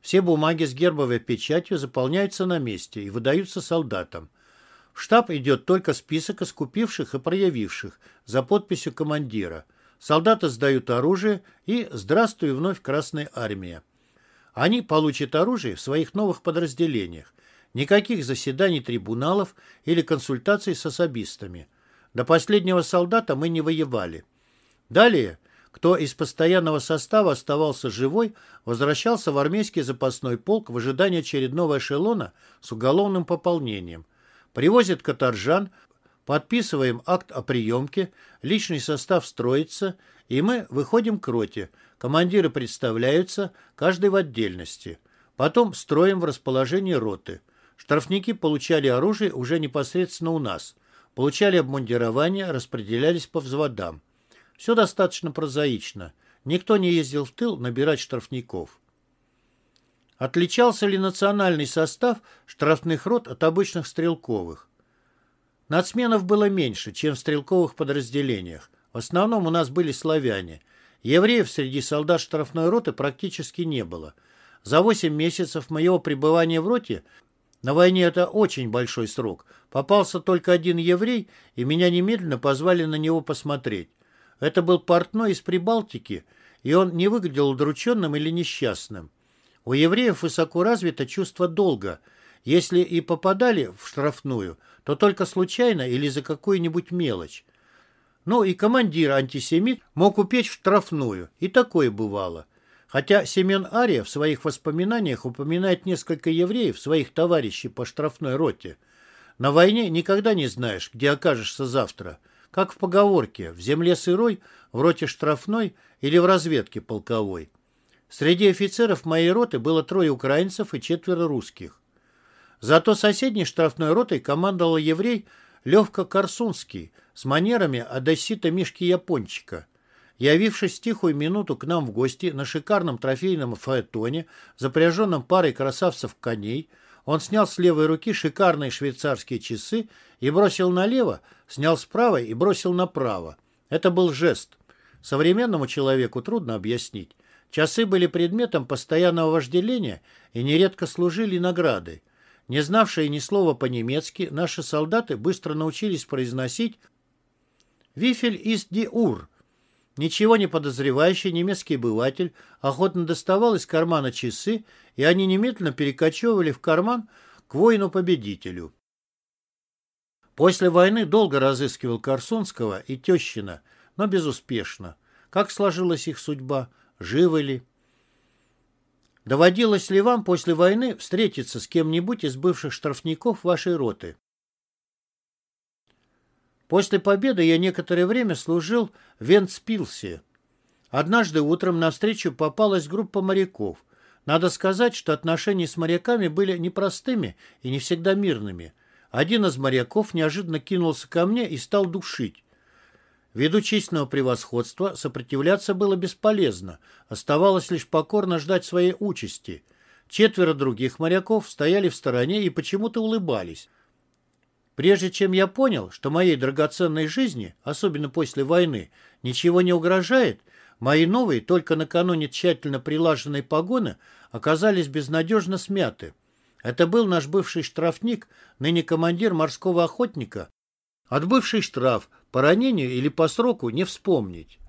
Все бумаги с гербовой печатью заполняются на месте и выдаются солдатам. В штаб идет только список искупивших и проявивших за подписью командира. Солдаты сдают оружие и «Здравствуй вновь Красная Армия». Они получат оружие в своих новых подразделениях. Никаких заседаний трибуналов или консультаций с особистами. До последнего солдата мы не воевали. Далее кто из постоянного состава оставался живой, возвращался в армейский запасной полк в ожидании очередного эшелона с уголовным пополнением. Привозят каторжан, подписываем акт о приемке, личный состав строится, и мы выходим к роте. Командиры представляются, каждый в отдельности. Потом строим в расположении роты. Штрафники получали оружие уже непосредственно у нас. Получали обмундирование, распределялись по взводам. Все достаточно прозаично. Никто не ездил в тыл набирать штрафников. Отличался ли национальный состав штрафных рот от обычных стрелковых? Нацменов было меньше, чем в стрелковых подразделениях. В основном у нас были славяне. Евреев среди солдат штрафной роты практически не было. За 8 месяцев моего пребывания в роте на войне это очень большой срок. Попался только один еврей, и меня немедленно позвали на него посмотреть. Это был портной из Прибалтики, и он не выглядел удрученным или несчастным. У евреев высоко развито чувство долга. Если и попадали в штрафную, то только случайно или за какую-нибудь мелочь. Ну и командир-антисемит мог упечь в штрафную, и такое бывало. Хотя Семен Ария в своих воспоминаниях упоминает несколько евреев, своих товарищей по штрафной роте. На войне никогда не знаешь, где окажешься завтра. Как в поговорке «в земле сырой, в роте штрафной или в разведке полковой». Среди офицеров моей роты было трое украинцев и четверо русских. Зато соседней штрафной ротой командовал еврей Левка Корсунский с манерами одессита Мишки Япончика. Явившись тихую минуту к нам в гости на шикарном трофейном фаэтоне, запряженном парой красавцев коней, он снял с левой руки шикарные швейцарские часы и бросил налево, снял справа и бросил направо. Это был жест. Современному человеку трудно объяснить. Часы были предметом постоянного вожделения и нередко служили наградой. Не знавшие ни слова по-немецки, наши солдаты быстро научились произносить «Вифель из ди ур». Ничего не подозревающий немецкий обыватель охотно доставал из кармана часы, и они немедленно перекочевывали в карман к воину-победителю. После войны долго разыскивал Корсунского и Тещина, но безуспешно. Как сложилась их судьба? Живы ли? Доводилось ли вам после войны встретиться с кем-нибудь из бывших штрафников вашей роты? После победы я некоторое время служил в Вентспилсе. Однажды утром навстречу попалась группа моряков. Надо сказать, что отношения с моряками были непростыми и не всегда мирными. Один из моряков неожиданно кинулся ко мне и стал душить. Ввиду численного превосходства сопротивляться было бесполезно, оставалось лишь покорно ждать своей участи. Четверо других моряков стояли в стороне и почему-то улыбались. Прежде чем я понял, что моей драгоценной жизни, особенно после войны, ничего не угрожает, мои новые, только накануне тщательно прилаженной погоны, оказались безнадежно смяты. Это был наш бывший штрафник, ныне командир морского охотника, отбывший штраф по ранению или по сроку не вспомнить.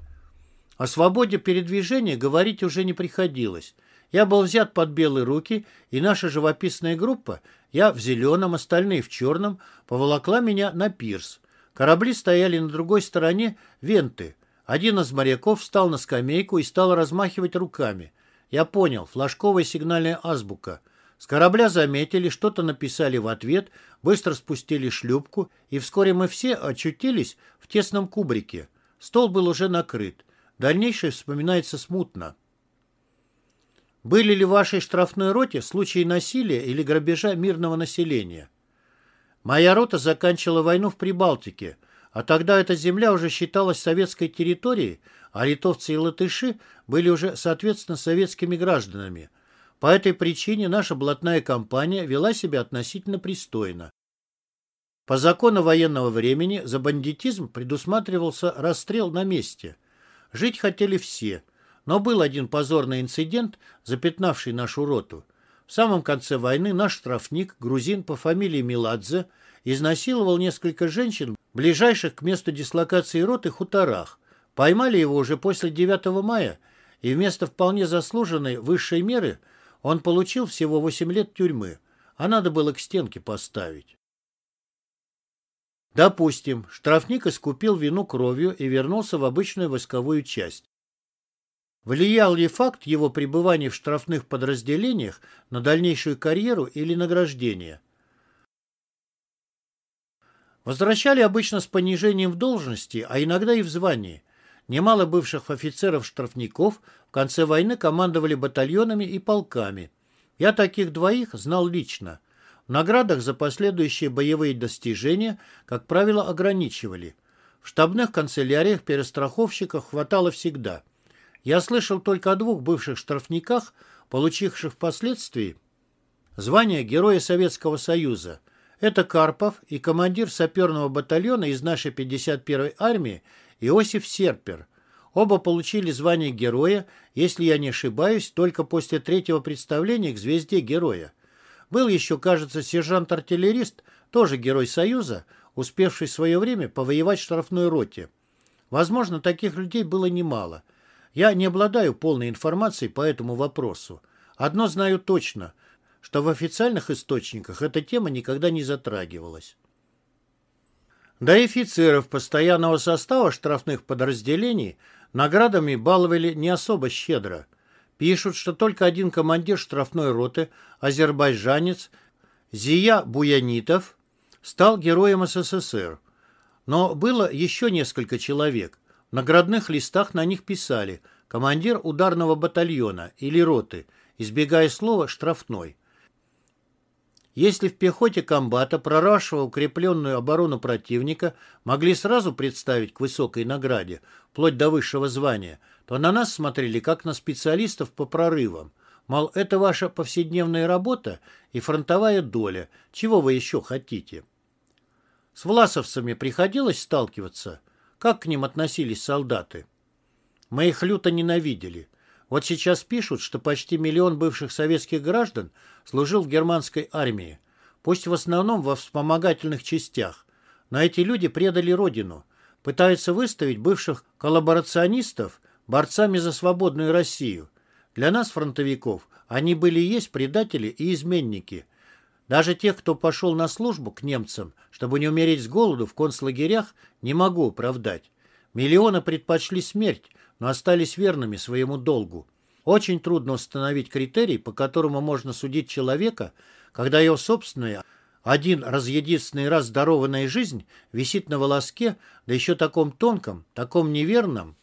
О свободе передвижения говорить уже не приходилось. Я был взят под белые руки, и наша живописная группа, я в зеленом, остальные в черном, поволокла меня на пирс. Корабли стояли на другой стороне венты. Один из моряков встал на скамейку и стал размахивать руками. Я понял, флажковая сигнальная азбука — с корабля заметили, что-то написали в ответ, быстро спустили шлюпку, и вскоре мы все очутились в тесном кубрике. Стол был уже накрыт. Дальнейшее вспоминается смутно. Были ли в вашей штрафной роте случаи насилия или грабежа мирного населения? Моя рота заканчивала войну в Прибалтике, а тогда эта земля уже считалась советской территорией, а литовцы и латыши были уже, соответственно, советскими гражданами – по этой причине наша блатная компания вела себя относительно пристойно. По закону военного времени за бандитизм предусматривался расстрел на месте. Жить хотели все, но был один позорный инцидент, запятнавший нашу роту. В самом конце войны наш штрафник, грузин по фамилии Миладзе, изнасиловал несколько женщин, ближайших к месту дислокации роты хуторах. Поймали его уже после 9 мая, и вместо вполне заслуженной высшей меры – он получил всего 8 лет тюрьмы, а надо было к стенке поставить. Допустим, штрафник искупил вину кровью и вернулся в обычную войсковую часть. Влиял ли факт его пребывания в штрафных подразделениях на дальнейшую карьеру или награждение? Возвращали обычно с понижением в должности, а иногда и в звании. Немало бывших офицеров-штрафников в конце войны командовали батальонами и полками. Я таких двоих знал лично. В наградах за последующие боевые достижения, как правило, ограничивали. В штабных канцеляриях перестраховщиков хватало всегда. Я слышал только о двух бывших штрафниках, получивших впоследствии звание Героя Советского Союза. Это Карпов и командир саперного батальона из нашей 51-й армии Иосиф Серпер. Оба получили звание Героя, если я не ошибаюсь, только после третьего представления к звезде Героя. Был еще, кажется, сержант-артиллерист, тоже Герой Союза, успевший в свое время повоевать в штрафной роте. Возможно, таких людей было немало. Я не обладаю полной информацией по этому вопросу. Одно знаю точно, что в официальных источниках эта тема никогда не затрагивалась. И офицеров постоянного состава штрафных подразделений наградами баловали не особо щедро. Пишут, что только один командир штрафной роты, азербайджанец Зия Буянитов, стал героем СССР. Но было еще несколько человек. Наградных листах на них писали «командир ударного батальона» или «роты», избегая слова «штрафной». Если в пехоте комбата, прорвавшего укрепленную оборону противника, могли сразу представить к высокой награде, вплоть до высшего звания, то на нас смотрели как на специалистов по прорывам. Мол, это ваша повседневная работа и фронтовая доля. Чего вы еще хотите? С власовцами приходилось сталкиваться? Как к ним относились солдаты? Мы их люто ненавидели. Вот сейчас пишут, что почти миллион бывших советских граждан служил в германской армии, пусть в основном во вспомогательных частях. Но эти люди предали родину, пытаются выставить бывших коллаборационистов борцами за свободную Россию. Для нас, фронтовиков, они были и есть предатели и изменники. Даже тех, кто пошел на службу к немцам, чтобы не умереть с голоду в концлагерях, не могу оправдать. Миллионы предпочли смерть, но остались верными своему долгу. Очень трудно установить критерий, по которому можно судить человека, когда его собственная, один раз единственный раз здорованная жизнь висит на волоске, да еще таком тонком, таком неверном,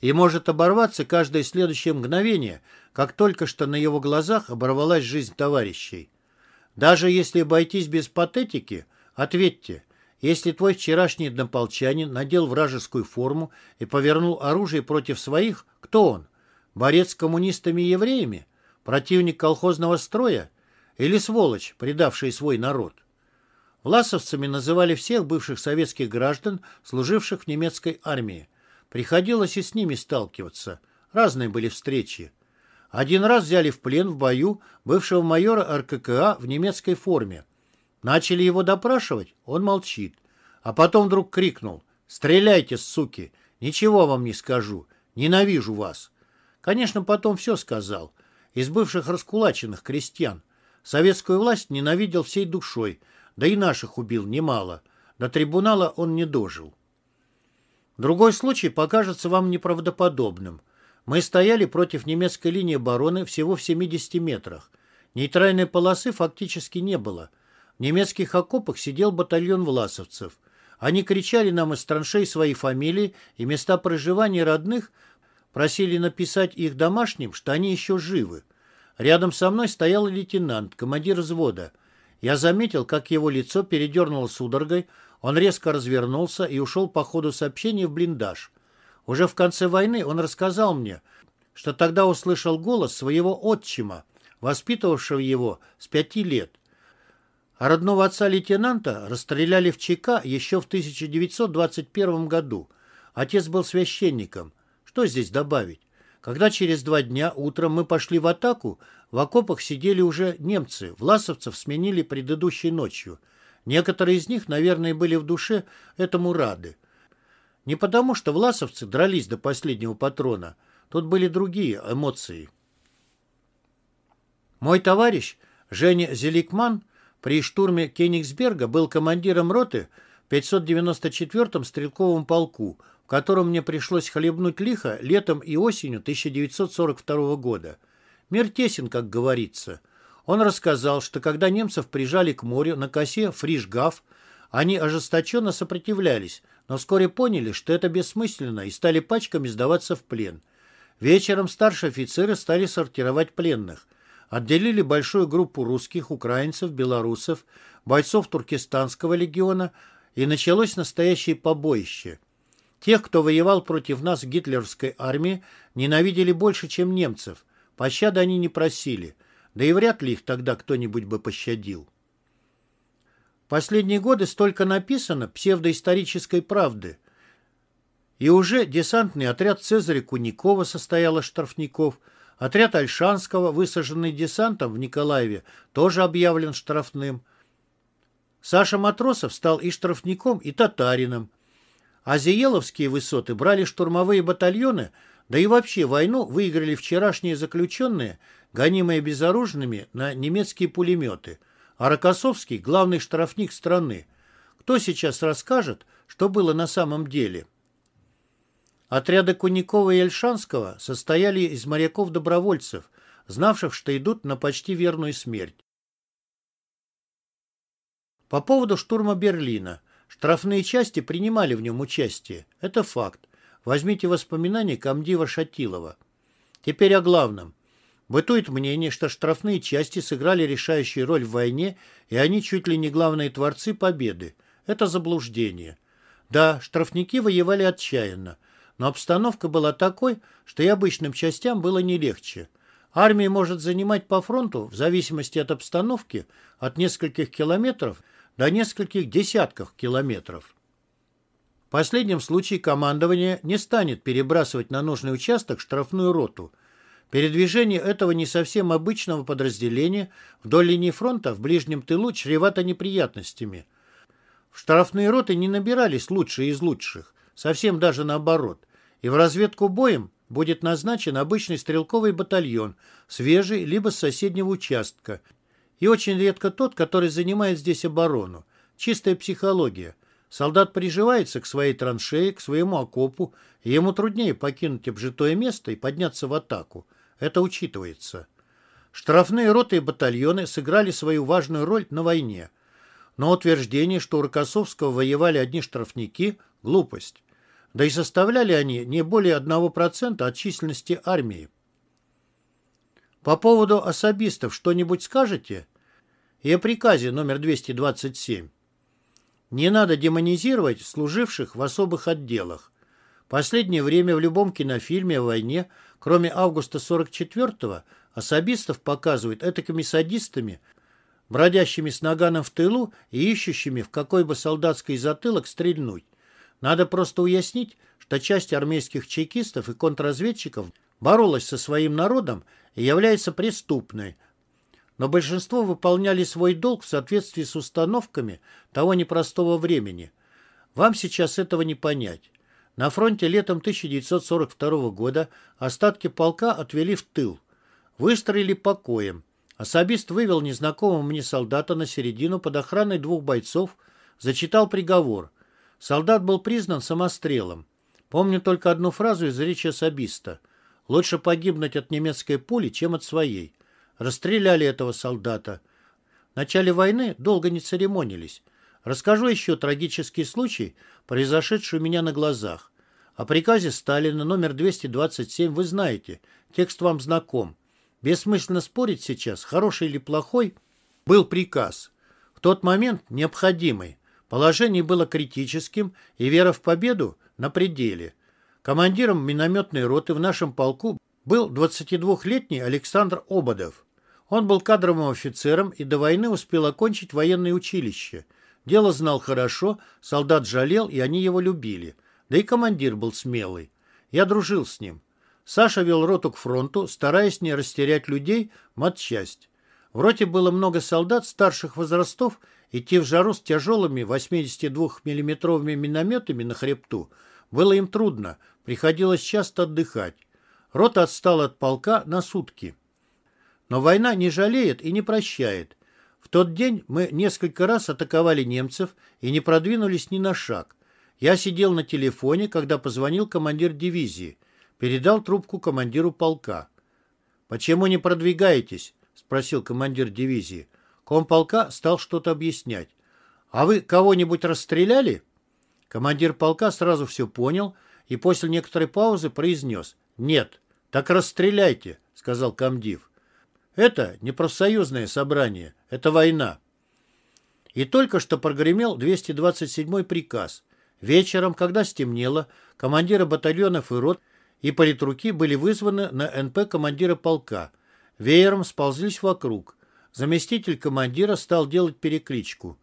и может оборваться каждое следующее мгновение, как только что на его глазах оборвалась жизнь товарищей. Даже если обойтись без патетики, ответьте, если твой вчерашний однополчанин надел вражескую форму и повернул оружие против своих, кто он? Борец с коммунистами и евреями? Противник колхозного строя? Или сволочь, предавший свой народ? Власовцами называли всех бывших советских граждан, служивших в немецкой армии. Приходилось и с ними сталкиваться. Разные были встречи. Один раз взяли в плен в бою бывшего майора РККА в немецкой форме. Начали его допрашивать, он молчит. А потом вдруг крикнул «Стреляйте, суки! Ничего вам не скажу! Ненавижу вас!» Конечно, потом все сказал. Из бывших раскулаченных крестьян. Советскую власть ненавидел всей душой, да и наших убил немало. До трибунала он не дожил. Другой случай покажется вам неправдоподобным. Мы стояли против немецкой линии обороны всего в 70 метрах. Нейтральной полосы фактически не было – в немецких окопах сидел батальон власовцев. Они кричали нам из траншей свои фамилии и места проживания родных, просили написать их домашним, что они еще живы. Рядом со мной стоял лейтенант, командир взвода. Я заметил, как его лицо передернуло судорогой, он резко развернулся и ушел по ходу сообщения в блиндаж. Уже в конце войны он рассказал мне, что тогда услышал голос своего отчима, воспитывавшего его с пяти лет. А родного отца лейтенанта расстреляли в ЧК еще в 1921 году. Отец был священником. Что здесь добавить? Когда через два дня утром мы пошли в атаку, в окопах сидели уже немцы. Власовцев сменили предыдущей ночью. Некоторые из них, наверное, были в душе этому рады. Не потому, что власовцы дрались до последнего патрона. Тут были другие эмоции. Мой товарищ Женя Зеликман – при штурме Кенигсберга был командиром роты в 594-м стрелковом полку, в котором мне пришлось хлебнуть лихо летом и осенью 1942 года. Мир тесен, как говорится. Он рассказал, что когда немцев прижали к морю на косе Фришгав, они ожесточенно сопротивлялись, но вскоре поняли, что это бессмысленно, и стали пачками сдаваться в плен. Вечером старшие офицеры стали сортировать пленных. Отделили большую группу русских, украинцев, белорусов, бойцов Туркестанского легиона, и началось настоящее побоище. Тех, кто воевал против нас в гитлеровской армии, ненавидели больше, чем немцев. Пощады они не просили, да и вряд ли их тогда кто-нибудь бы пощадил. Последние годы столько написано псевдоисторической правды. И уже десантный отряд Цезаря Куникова состоял из штрафников, отряд Альшанского, высаженный десантом в Николаеве, тоже объявлен штрафным. Саша Матросов стал и штрафником, и татарином. А Зиеловские высоты брали штурмовые батальоны, да и вообще войну выиграли вчерашние заключенные, гонимые безоружными на немецкие пулеметы – а Рокоссовский – главный штрафник страны. Кто сейчас расскажет, что было на самом деле? Отряды Куникова и Ельшанского состояли из моряков-добровольцев, знавших, что идут на почти верную смерть. По поводу штурма Берлина. Штрафные части принимали в нем участие. Это факт. Возьмите воспоминания комдива Шатилова. Теперь о главном. Бытует мнение, что штрафные части сыграли решающую роль в войне, и они чуть ли не главные творцы победы. Это заблуждение. Да, штрафники воевали отчаянно, но обстановка была такой, что и обычным частям было не легче. Армия может занимать по фронту, в зависимости от обстановки, от нескольких километров до нескольких десятков километров. В последнем случае командование не станет перебрасывать на нужный участок штрафную роту – Передвижение этого не совсем обычного подразделения вдоль линии фронта в ближнем тылу чревато неприятностями. В штрафные роты не набирались лучшие из лучших, совсем даже наоборот. И в разведку боем будет назначен обычный стрелковый батальон, свежий, либо с соседнего участка. И очень редко тот, который занимает здесь оборону. Чистая психология. Солдат приживается к своей траншее, к своему окопу, и ему труднее покинуть обжитое место и подняться в атаку. Это учитывается. Штрафные роты и батальоны сыграли свою важную роль на войне. Но утверждение, что у Рокоссовского воевали одни штрафники – глупость. Да и составляли они не более 1% от численности армии. По поводу особистов что-нибудь скажете? И о приказе номер 227. Не надо демонизировать служивших в особых отделах. Последнее время в любом кинофильме о войне – Кроме августа 44-го, особистов показывают этакими садистами, бродящими с наганом в тылу и ищущими в какой бы солдатский затылок стрельнуть. Надо просто уяснить, что часть армейских чекистов и контрразведчиков боролась со своим народом и является преступной, но большинство выполняли свой долг в соответствии с установками того непростого времени. Вам сейчас этого не понять. На фронте летом 1942 года остатки полка отвели в тыл. Выстроили покоем. Особист вывел незнакомого мне солдата на середину под охраной двух бойцов, зачитал приговор. Солдат был признан самострелом. Помню только одну фразу из речи особиста. «Лучше погибнуть от немецкой пули, чем от своей». Расстреляли этого солдата. В начале войны долго не церемонились. Расскажу еще трагический случай, произошедший у меня на глазах. О приказе Сталина номер 227 вы знаете, текст вам знаком. Бессмысленно спорить сейчас, хороший или плохой, был приказ. В тот момент необходимый. Положение было критическим, и вера в победу на пределе. Командиром минометной роты в нашем полку был 22-летний Александр Ободов. Он был кадровым офицером и до войны успел окончить военное училище – Дело знал хорошо, солдат жалел, и они его любили. Да и командир был смелый. Я дружил с ним. Саша вел роту к фронту, стараясь не растерять людей матчасть. В роте было много солдат старших возрастов, идти в жару с тяжелыми 82-миллиметровыми минометами на хребту было им трудно, приходилось часто отдыхать. Рота отстала от полка на сутки. Но война не жалеет и не прощает. В тот день мы несколько раз атаковали немцев и не продвинулись ни на шаг. Я сидел на телефоне, когда позвонил командир дивизии. Передал трубку командиру полка. «Почему не продвигаетесь?» – спросил командир дивизии. Комполка стал что-то объяснять. «А вы кого-нибудь расстреляли?» Командир полка сразу все понял и после некоторой паузы произнес «Нет, так расстреляйте», — сказал комдив. «Это не профсоюзное собрание, это война». И только что прогремел 227-й приказ. Вечером, когда стемнело, командиры батальонов и рот и политруки были вызваны на НП командира полка. Веером сползлись вокруг. Заместитель командира стал делать перекличку.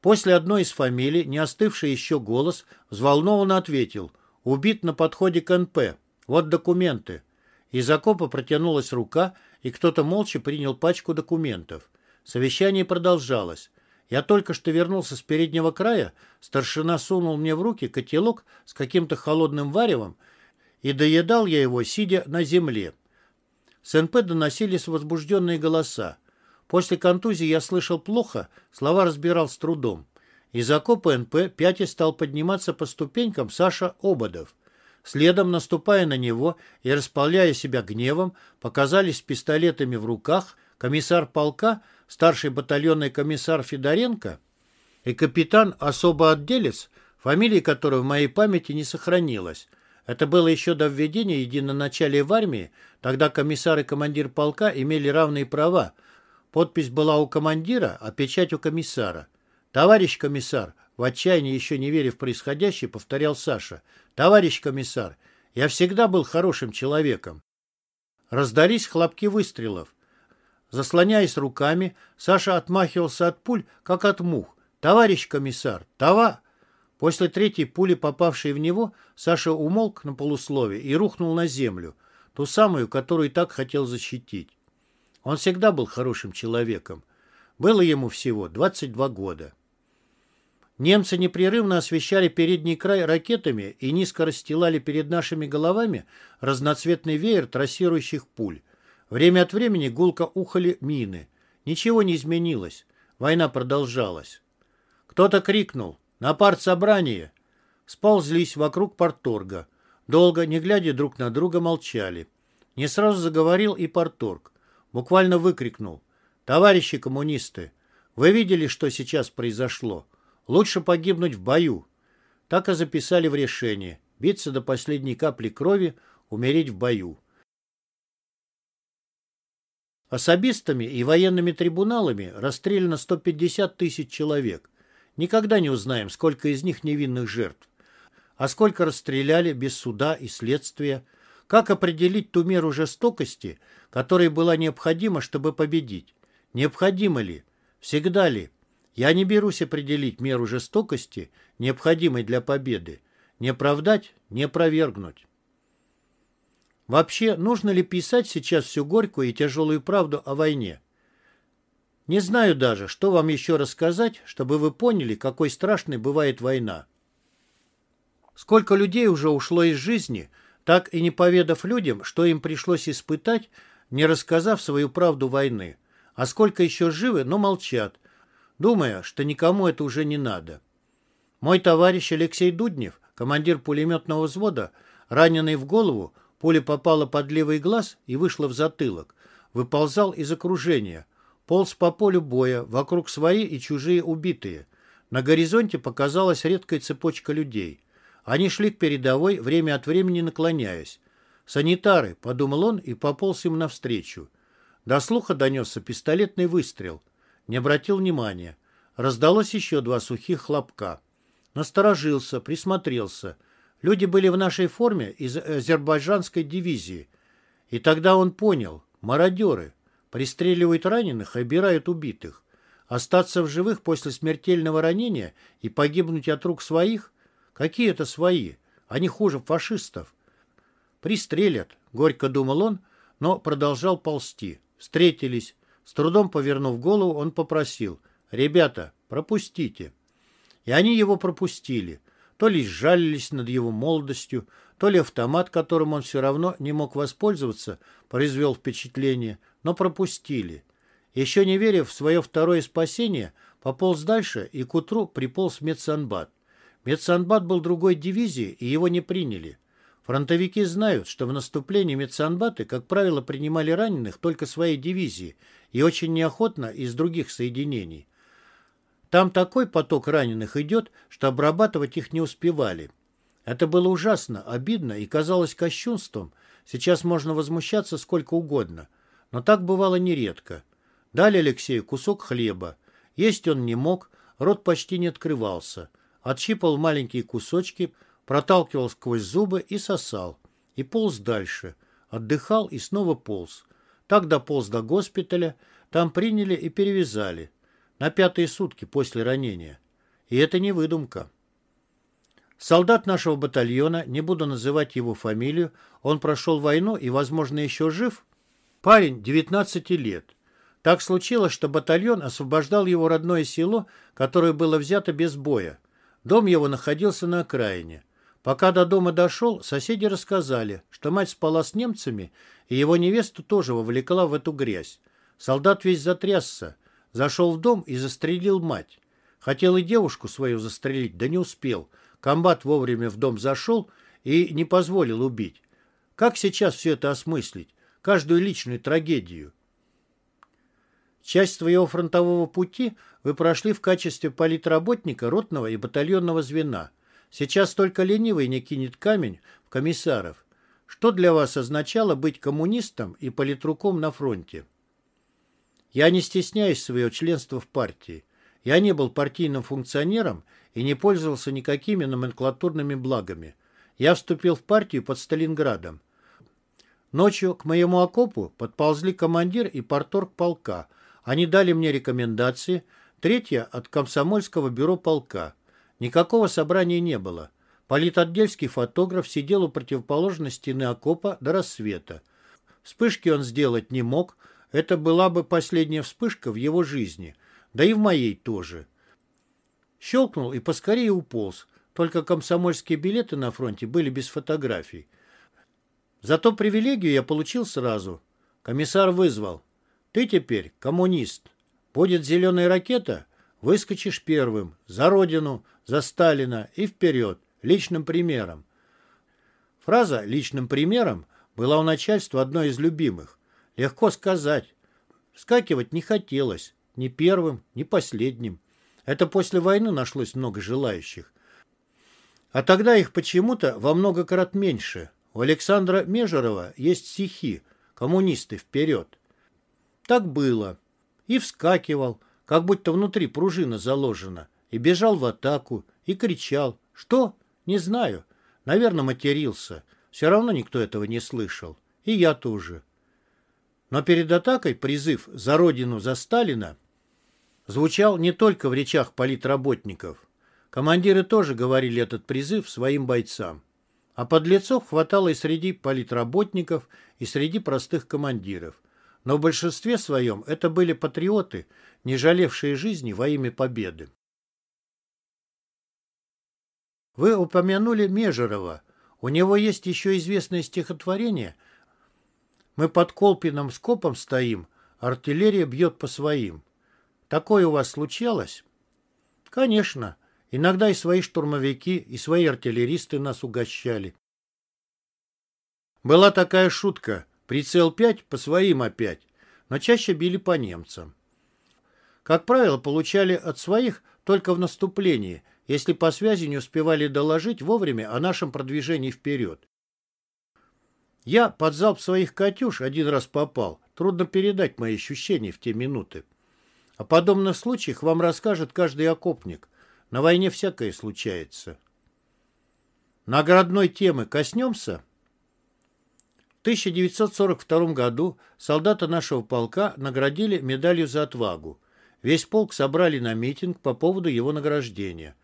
После одной из фамилий, не остывший еще голос, взволнованно ответил «Убит на подходе к НП. Вот документы». Из окопа протянулась рука, и кто-то молча принял пачку документов. Совещание продолжалось. Я только что вернулся с переднего края, старшина сунул мне в руки котелок с каким-то холодным варевом, и доедал я его, сидя на земле. С НП доносились возбужденные голоса. После контузии я слышал плохо, слова разбирал с трудом. Из окопа НП пятя стал подниматься по ступенькам Саша Ободов. Следом, наступая на него и распаляя себя гневом, показались пистолетами в руках комиссар полка, старший батальонный комиссар Федоренко и капитан особо отделец, фамилии которой в моей памяти не сохранилась. Это было еще до введения единоначалия в армии, тогда комиссар и командир полка имели равные права. Подпись была у командира, а печать у комиссара. «Товарищ комиссар», в отчаянии, еще не веря в происходящее, повторял Саша. «Товарищ комиссар, я всегда был хорошим человеком». Раздались хлопки выстрелов. Заслоняясь руками, Саша отмахивался от пуль, как от мух. «Товарищ комиссар! Това!» После третьей пули, попавшей в него, Саша умолк на полуслове и рухнул на землю, ту самую, которую так хотел защитить. Он всегда был хорошим человеком. Было ему всего 22 года. Немцы непрерывно освещали передний край ракетами и низко расстилали перед нашими головами разноцветный веер трассирующих пуль. Время от времени гулко ухали мины. Ничего не изменилось. Война продолжалась. Кто-то крикнул «На партсобрание!» Сползлись вокруг порторга. Долго, не глядя друг на друга, молчали. Не сразу заговорил и порторг. Буквально выкрикнул «Товарищи коммунисты, вы видели, что сейчас произошло?» Лучше погибнуть в бою. Так и записали в решении. Биться до последней капли крови, умереть в бою. Особистами и военными трибуналами расстреляно 150 тысяч человек. Никогда не узнаем, сколько из них невинных жертв. А сколько расстреляли без суда и следствия. Как определить ту меру жестокости, которая была необходима, чтобы победить? Необходимо ли? Всегда ли? Я не берусь определить меру жестокости, необходимой для победы. Не оправдать, не опровергнуть. Вообще, нужно ли писать сейчас всю горькую и тяжелую правду о войне? Не знаю даже, что вам еще рассказать, чтобы вы поняли, какой страшной бывает война. Сколько людей уже ушло из жизни, так и не поведав людям, что им пришлось испытать, не рассказав свою правду войны. А сколько еще живы, но молчат, думая, что никому это уже не надо. Мой товарищ Алексей Дуднев, командир пулеметного взвода, раненый в голову, пуля попала под левый глаз и вышла в затылок, выползал из окружения, полз по полю боя, вокруг свои и чужие убитые. На горизонте показалась редкая цепочка людей. Они шли к передовой, время от времени наклоняясь. «Санитары», — подумал он и пополз им навстречу. До слуха донесся пистолетный выстрел — не обратил внимания. Раздалось еще два сухих хлопка. Насторожился, присмотрелся. Люди были в нашей форме из азербайджанской дивизии. И тогда он понял. Мародеры. Пристреливают раненых и обирают убитых. Остаться в живых после смертельного ранения и погибнуть от рук своих? Какие это свои? Они хуже фашистов. Пристрелят, горько думал он, но продолжал ползти. Встретились, с трудом повернув голову, он попросил «Ребята, пропустите». И они его пропустили. То ли сжалились над его молодостью, то ли автомат, которым он все равно не мог воспользоваться, произвел впечатление, но пропустили. Еще не веря в свое второе спасение, пополз дальше и к утру приполз медсанбат. Медсанбат был другой дивизии, и его не приняли. Фронтовики знают, что в наступлении медсанбаты, как правило, принимали раненых только своей дивизии и очень неохотно из других соединений. Там такой поток раненых идет, что обрабатывать их не успевали. Это было ужасно, обидно и казалось кощунством. Сейчас можно возмущаться сколько угодно. Но так бывало нередко. Дали Алексею кусок хлеба. Есть он не мог, рот почти не открывался. Отщипал маленькие кусочки, проталкивал сквозь зубы и сосал. И полз дальше. Отдыхал и снова полз. Так дополз до госпиталя, там приняли и перевязали. На пятые сутки после ранения. И это не выдумка. Солдат нашего батальона, не буду называть его фамилию, он прошел войну и, возможно, еще жив. Парень 19 лет. Так случилось, что батальон освобождал его родное село, которое было взято без боя. Дом его находился на окраине. Пока до дома дошел, соседи рассказали, что мать спала с немцами, и его невесту тоже вовлекла в эту грязь. Солдат весь затрясся, зашел в дом и застрелил мать. Хотел и девушку свою застрелить, да не успел. Комбат вовремя в дом зашел и не позволил убить. Как сейчас все это осмыслить? Каждую личную трагедию. Часть своего фронтового пути вы прошли в качестве политработника ротного и батальонного звена. Сейчас только ленивый не кинет камень в комиссаров. Что для вас означало быть коммунистом и политруком на фронте? Я не стесняюсь своего членства в партии. Я не был партийным функционером и не пользовался никакими номенклатурными благами. Я вступил в партию под Сталинградом. Ночью к моему окопу подползли командир и порторг полка – они дали мне рекомендации, третья от комсомольского бюро полка. Никакого собрания не было. Политотдельский фотограф сидел у противоположной стены окопа до рассвета. Вспышки он сделать не мог, это была бы последняя вспышка в его жизни, да и в моей тоже. Щелкнул и поскорее уполз, только комсомольские билеты на фронте были без фотографий. Зато привилегию я получил сразу. Комиссар вызвал. Ты теперь коммунист. Будет зеленая ракета, выскочишь первым, за родину, за Сталина и вперед, личным примером. Фраза «личным примером» была у начальства одной из любимых. Легко сказать. Скакивать не хотелось. Ни первым, ни последним. Это после войны нашлось много желающих. А тогда их почему-то во много крат меньше. У Александра Межерова есть стихи «Коммунисты вперед». Так было. И вскакивал, как будто внутри пружина заложена, и бежал в атаку, и кричал. Что? Не знаю. Наверное, матерился. Все равно никто этого не слышал. И я тоже. Но перед атакой призыв «За Родину, за Сталина» звучал не только в речах политработников. Командиры тоже говорили этот призыв своим бойцам. А подлецов хватало и среди политработников, и среди простых командиров – но в большинстве своем это были патриоты, не жалевшие жизни во имя победы. Вы упомянули Межерова. У него есть еще известное стихотворение «Мы под Колпином скопом стоим, артиллерия бьет по своим». Такое у вас случалось? Конечно. Иногда и свои штурмовики, и свои артиллеристы нас угощали. Была такая шутка – Прицел 5 по своим опять, но чаще били по немцам. Как правило, получали от своих только в наступлении, если по связи не успевали доложить вовремя о нашем продвижении вперед. Я под залп своих «Катюш» один раз попал. Трудно передать мои ощущения в те минуты. О подобных случаях вам расскажет каждый окопник. На войне всякое случается. Наградной темы коснемся – 1942 году солдата нашего полка наградили медалью за отвагу. Весь полк собрали на митинг по поводу его награждения.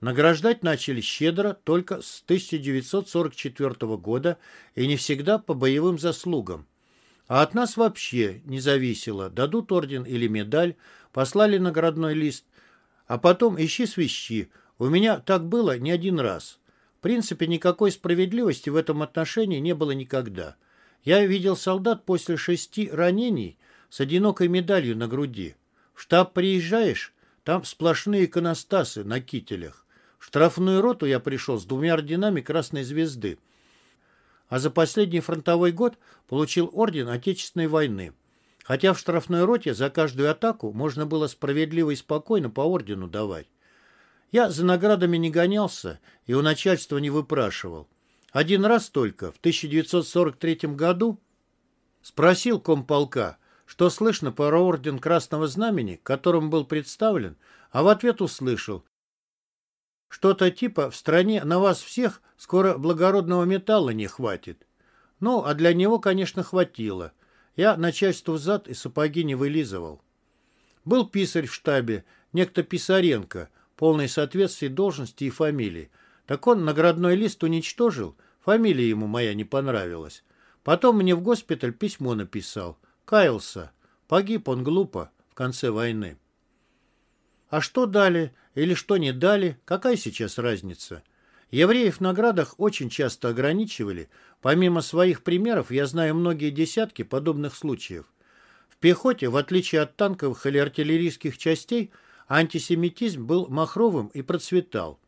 Награждать начали щедро только с 1944 года и не всегда по боевым заслугам. А от нас вообще не зависело, дадут орден или медаль, послали наградной лист, а потом ищи свищи. У меня так было не один раз. В принципе, никакой справедливости в этом отношении не было никогда. Я видел солдат после шести ранений с одинокой медалью на груди. В штаб приезжаешь, там сплошные иконостасы на кителях. Штрафную роту я пришел с двумя орденами Красной Звезды. А за последний фронтовой год получил орден Отечественной войны. Хотя в штрафной роте за каждую атаку можно было справедливо и спокойно по ордену давать. Я за наградами не гонялся и у начальства не выпрашивал. Один раз только, в 1943 году, спросил комполка, что слышно про орден Красного Знамени, которым был представлен, а в ответ услышал. Что-то типа «в стране на вас всех скоро благородного металла не хватит». Ну, а для него, конечно, хватило. Я начальству зад и сапоги не вылизывал. Был писарь в штабе, некто Писаренко, полное соответствие должности и фамилии. Так он наградной лист уничтожил, фамилия ему моя не понравилась. Потом мне в госпиталь письмо написал. Каялся. Погиб он глупо в конце войны. А что дали или что не дали, какая сейчас разница? Евреев в наградах очень часто ограничивали. Помимо своих примеров, я знаю многие десятки подобных случаев. В пехоте, в отличие от танковых или артиллерийских частей, антисемитизм был махровым и процветал.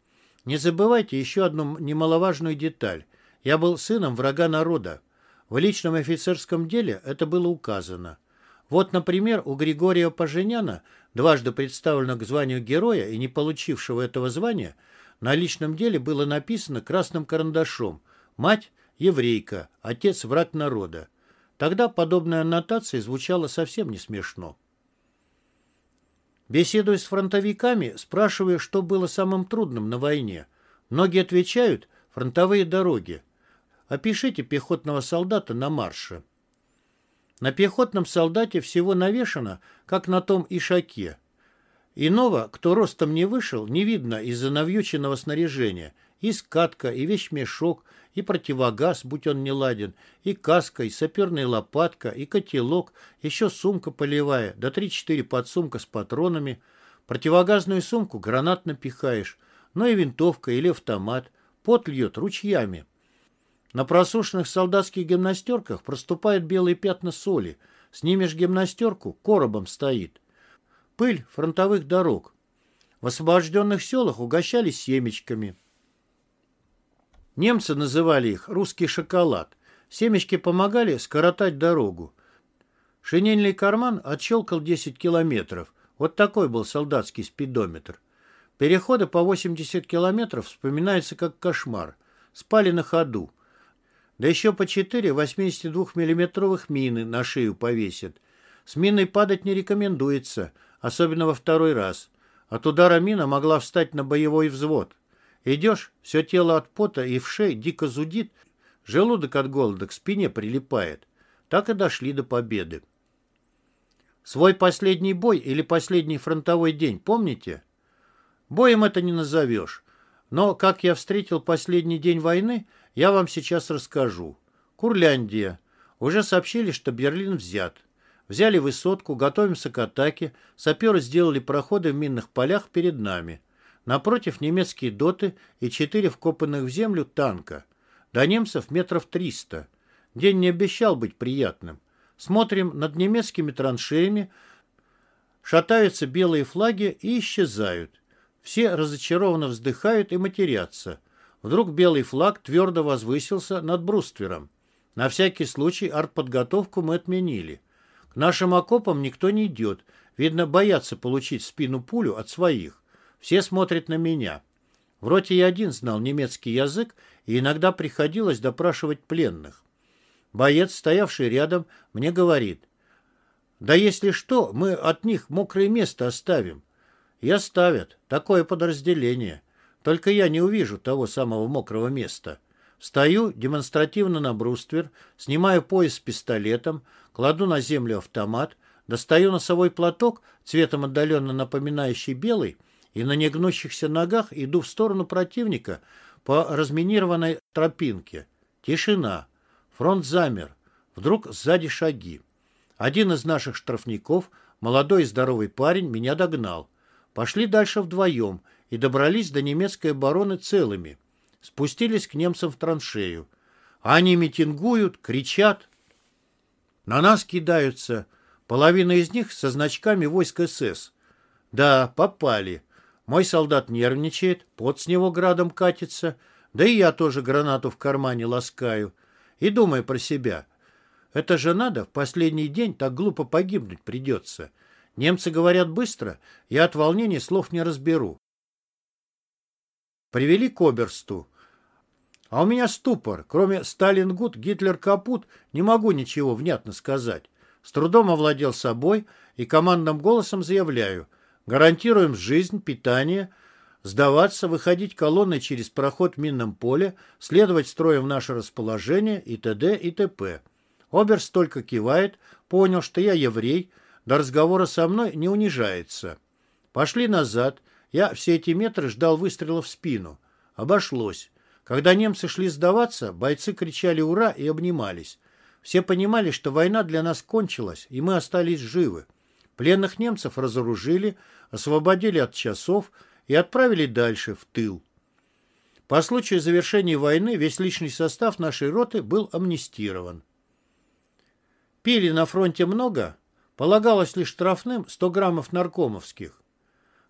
Не забывайте еще одну немаловажную деталь. Я был сыном врага народа. В личном офицерском деле это было указано. Вот, например, у Григория Поженяна, дважды представленного к званию героя и не получившего этого звания, на личном деле было написано красным карандашом «Мать – еврейка, отец – враг народа». Тогда подобная аннотация звучала совсем не смешно. Беседуя с фронтовиками, спрашиваю, что было самым трудным на войне. Многие отвечают – фронтовые дороги. Опишите пехотного солдата на марше. На пехотном солдате всего навешано, как на том ишаке. Иного, кто ростом не вышел, не видно из-за навьюченного снаряжения. И скатка, и вещмешок, и противогаз, будь он не ладен, и каска, и саперная лопатка, и котелок, еще сумка полевая, да три-четыре подсумка с патронами. Противогазную сумку гранат напихаешь, но и винтовка или автомат. Пот льет ручьями. На просушенных солдатских гимнастерках проступают белые пятна соли. Снимешь гимнастерку, коробом стоит. Пыль фронтовых дорог. В освобожденных селах угощались семечками. Немцы называли их «русский шоколад». Семечки помогали скоротать дорогу. Шинельный карман отщелкал 10 километров. Вот такой был солдатский спидометр. Переходы по 80 километров вспоминаются как кошмар. Спали на ходу. Да еще по 4 82-миллиметровых мины на шею повесят. С миной падать не рекомендуется, особенно во второй раз. От удара мина могла встать на боевой взвод. Идешь, все тело от пота и в шее дико зудит, желудок от голода к спине прилипает. Так и дошли до победы. Свой последний бой или последний фронтовой день помните? Боем это не назовешь. Но как я встретил последний день войны, я вам сейчас расскажу. Курляндия. Уже сообщили, что Берлин взят. Взяли высотку, готовимся к атаке. Саперы сделали проходы в минных полях перед нами. Напротив немецкие доты и четыре вкопанных в землю танка. До немцев метров триста. День не обещал быть приятным. Смотрим над немецкими траншеями, шатаются белые флаги и исчезают. Все разочарованно вздыхают и матерятся. Вдруг белый флаг твердо возвысился над бруствером. На всякий случай артподготовку мы отменили. К нашим окопам никто не идет. Видно, боятся получить в спину пулю от своих. Все смотрят на меня. В роте я один знал немецкий язык, и иногда приходилось допрашивать пленных. Боец, стоявший рядом, мне говорит, «Да если что, мы от них мокрое место оставим». И оставят. Такое подразделение. Только я не увижу того самого мокрого места. Встаю демонстративно на бруствер, снимаю пояс с пистолетом, кладу на землю автомат, достаю носовой платок, цветом отдаленно напоминающий белый, и на негнущихся ногах иду в сторону противника по разминированной тропинке. Тишина. Фронт замер. Вдруг сзади шаги. Один из наших штрафников, молодой и здоровый парень, меня догнал. Пошли дальше вдвоем и добрались до немецкой обороны целыми. Спустились к немцам в траншею. Они митингуют, кричат. На нас кидаются. Половина из них со значками войск СС. Да, попали. Мой солдат нервничает, пот с него градом катится, да и я тоже гранату в кармане ласкаю. И думаю про себя. Это же надо, в последний день так глупо погибнуть придется. Немцы говорят быстро, я от волнения слов не разберу. Привели к Оберсту. А у меня ступор. Кроме «Сталин гуд», «Гитлер капут» не могу ничего внятно сказать. С трудом овладел собой и командным голосом заявляю. Гарантируем жизнь, питание, сдаваться, выходить колонной через проход в минном поле, следовать строем в наше расположение и т.д. и т.п. Оберст только кивает, понял, что я еврей, до разговора со мной не унижается. Пошли назад. Я все эти метры ждал выстрела в спину. Обошлось. Когда немцы шли сдаваться, бойцы кричали «Ура!» и обнимались. Все понимали, что война для нас кончилась, и мы остались живы. Пленных немцев разоружили, освободили от часов и отправили дальше, в тыл. По случаю завершения войны весь личный состав нашей роты был амнистирован. Пили на фронте много, полагалось лишь штрафным 100 граммов наркомовских.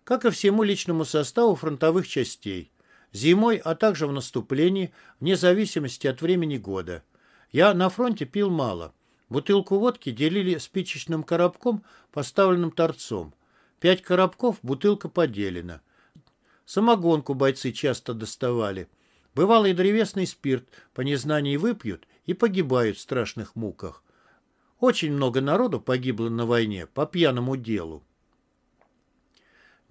Как и всему личному составу фронтовых частей. Зимой, а также в наступлении, вне зависимости от времени года. Я на фронте пил мало. Бутылку водки делили спичечным коробком, поставленным торцом. Пять коробков, бутылка поделена. Самогонку бойцы часто доставали. Бывало и древесный спирт по незнании выпьют и погибают в страшных муках. Очень много народу погибло на войне по пьяному делу.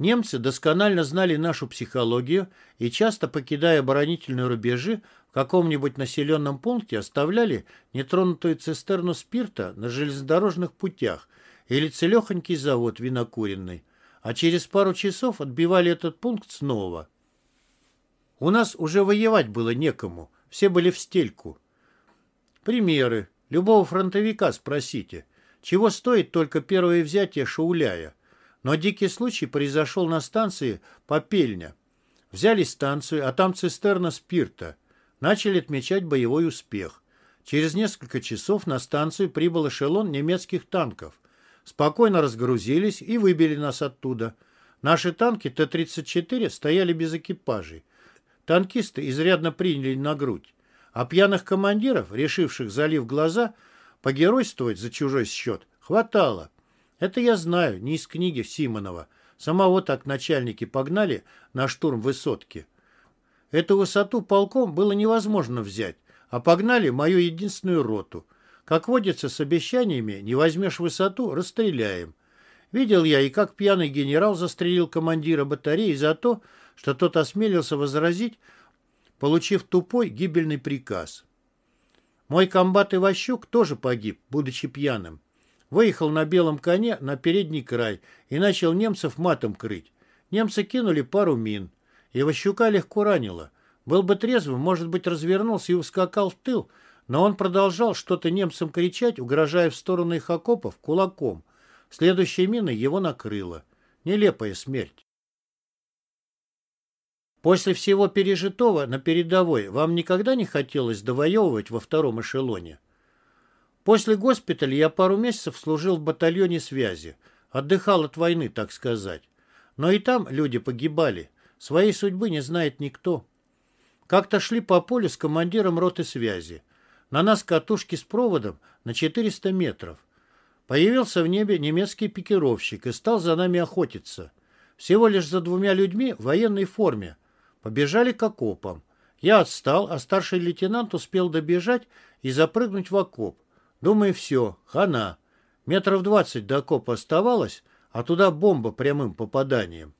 Немцы досконально знали нашу психологию и часто, покидая оборонительные рубежи, в каком-нибудь населенном пункте оставляли нетронутую цистерну спирта на железнодорожных путях или целехонький завод винокуренный, а через пару часов отбивали этот пункт снова. У нас уже воевать было некому, все были в стельку. Примеры. Любого фронтовика спросите, чего стоит только первое взятие Шауляя. Но дикий случай произошел на станции Попельня. Взяли станцию, а там цистерна спирта. Начали отмечать боевой успех. Через несколько часов на станцию прибыл эшелон немецких танков. Спокойно разгрузились и выбили нас оттуда. Наши танки Т-34 стояли без экипажей. Танкисты изрядно приняли на грудь. А пьяных командиров, решивших, залив глаза, погеройствовать за чужой счет, хватало. Это я знаю, не из книги Симонова. Самого так начальники погнали на штурм высотки. Эту высоту полком было невозможно взять, а погнали мою единственную роту. Как водится с обещаниями, не возьмешь высоту, расстреляем. Видел я и как пьяный генерал застрелил командира батареи за то, что тот осмелился возразить, получив тупой гибельный приказ. Мой комбат Иващук тоже погиб, будучи пьяным. Выехал на белом коне на передний край и начал немцев матом крыть. Немцы кинули пару мин. Иващука легко ранило. Был бы трезвым, может быть, развернулся и ускакал в тыл, но он продолжал что-то немцам кричать, угрожая в сторону их окопов кулаком. Следующей миной его накрыло. Нелепая смерть. После всего пережитого на передовой вам никогда не хотелось довоевывать во втором эшелоне? После госпиталя я пару месяцев служил в батальоне связи. Отдыхал от войны, так сказать. Но и там люди погибали. Своей судьбы не знает никто. Как-то шли по полю с командиром роты связи. На нас катушки с проводом на 400 метров. Появился в небе немецкий пикировщик и стал за нами охотиться. Всего лишь за двумя людьми в военной форме, Побежали к окопам. Я отстал, а старший лейтенант успел добежать и запрыгнуть в окоп. Думаю, все, хана. Метров двадцать до окопа оставалось, а туда бомба прямым попаданием.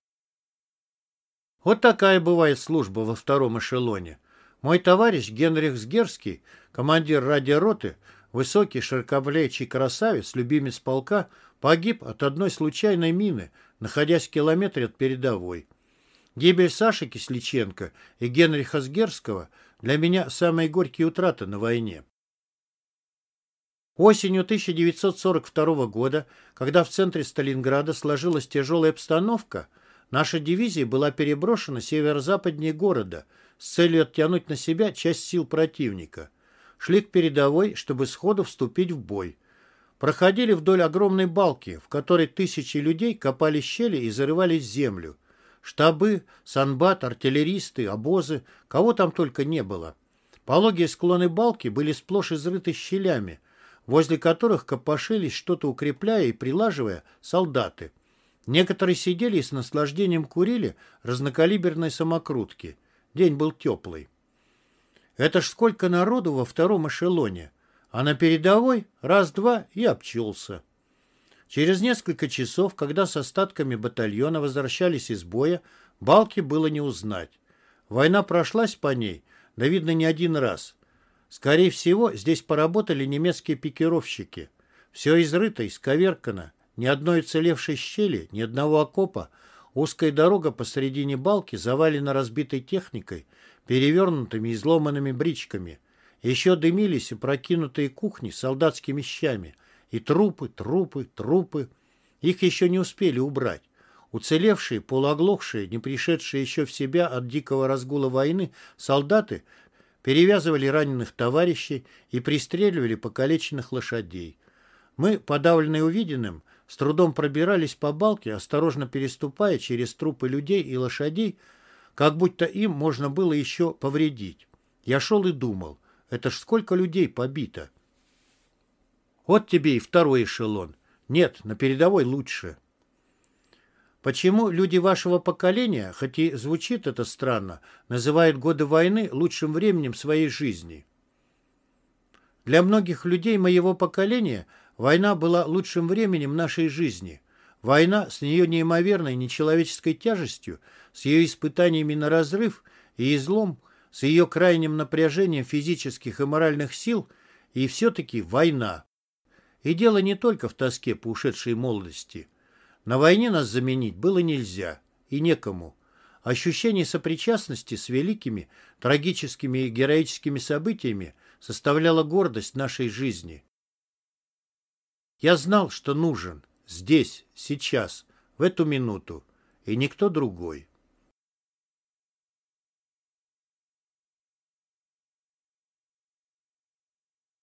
Вот такая бывает служба во втором эшелоне. Мой товарищ Генрих Сгерский, командир радиороты, высокий широкоплечий красавец, любимец полка, погиб от одной случайной мины, находясь в километре от передовой. Гибель Саши Кисличенко и Генриха Сгерского для меня самые горькие утраты на войне. Осенью 1942 года, когда в центре Сталинграда сложилась тяжелая обстановка, наша дивизия была переброшена северо-западнее города с целью оттянуть на себя часть сил противника. Шли к передовой, чтобы сходу вступить в бой. Проходили вдоль огромной балки, в которой тысячи людей копали щели и зарывались в землю. Штабы, санбат, артиллеристы, обозы, кого там только не было. Пологие склоны балки были сплошь изрыты щелями. Возле которых копошились, что-то укрепляя и прилаживая, солдаты. Некоторые сидели и с наслаждением курили разнокалиберные самокрутки. День был теплый. Это ж сколько народу во втором эшелоне. А на передовой раз-два и обчелся. Через несколько часов, когда с остатками батальона возвращались из боя, балки было не узнать. Война прошлась по ней, да видно не один раз. Скорее всего, здесь поработали немецкие пикировщики. Все изрыто, исковеркано, ни одной уцелевшей щели, ни одного окопа. Узкая дорога посередине балки завалена разбитой техникой, перевернутыми и изломанными бричками. Еще дымились и прокинутые кухни солдатскими щами. И трупы, трупы, трупы. Их еще не успели убрать. Уцелевшие, полуоглохшие, не пришедшие еще в себя от дикого разгула войны, солдаты перевязывали раненых товарищей и пристреливали покалеченных лошадей. Мы, подавленные увиденным, с трудом пробирались по балке, осторожно переступая через трупы людей и лошадей, как будто им можно было еще повредить. Я шел и думал, это ж сколько людей побито. Вот тебе и второй эшелон. Нет, на передовой лучше. Почему люди вашего поколения, хоть и звучит это странно, называют годы войны лучшим временем своей жизни? Для многих людей моего поколения война была лучшим временем нашей жизни. Война с ее неимоверной нечеловеческой тяжестью, с ее испытаниями на разрыв и излом, с ее крайним напряжением физических и моральных сил, и все-таки война. И дело не только в тоске по ушедшей молодости – на войне нас заменить было нельзя и некому. Ощущение сопричастности с великими, трагическими и героическими событиями составляло гордость нашей жизни. Я знал, что нужен здесь, сейчас, в эту минуту, и никто другой.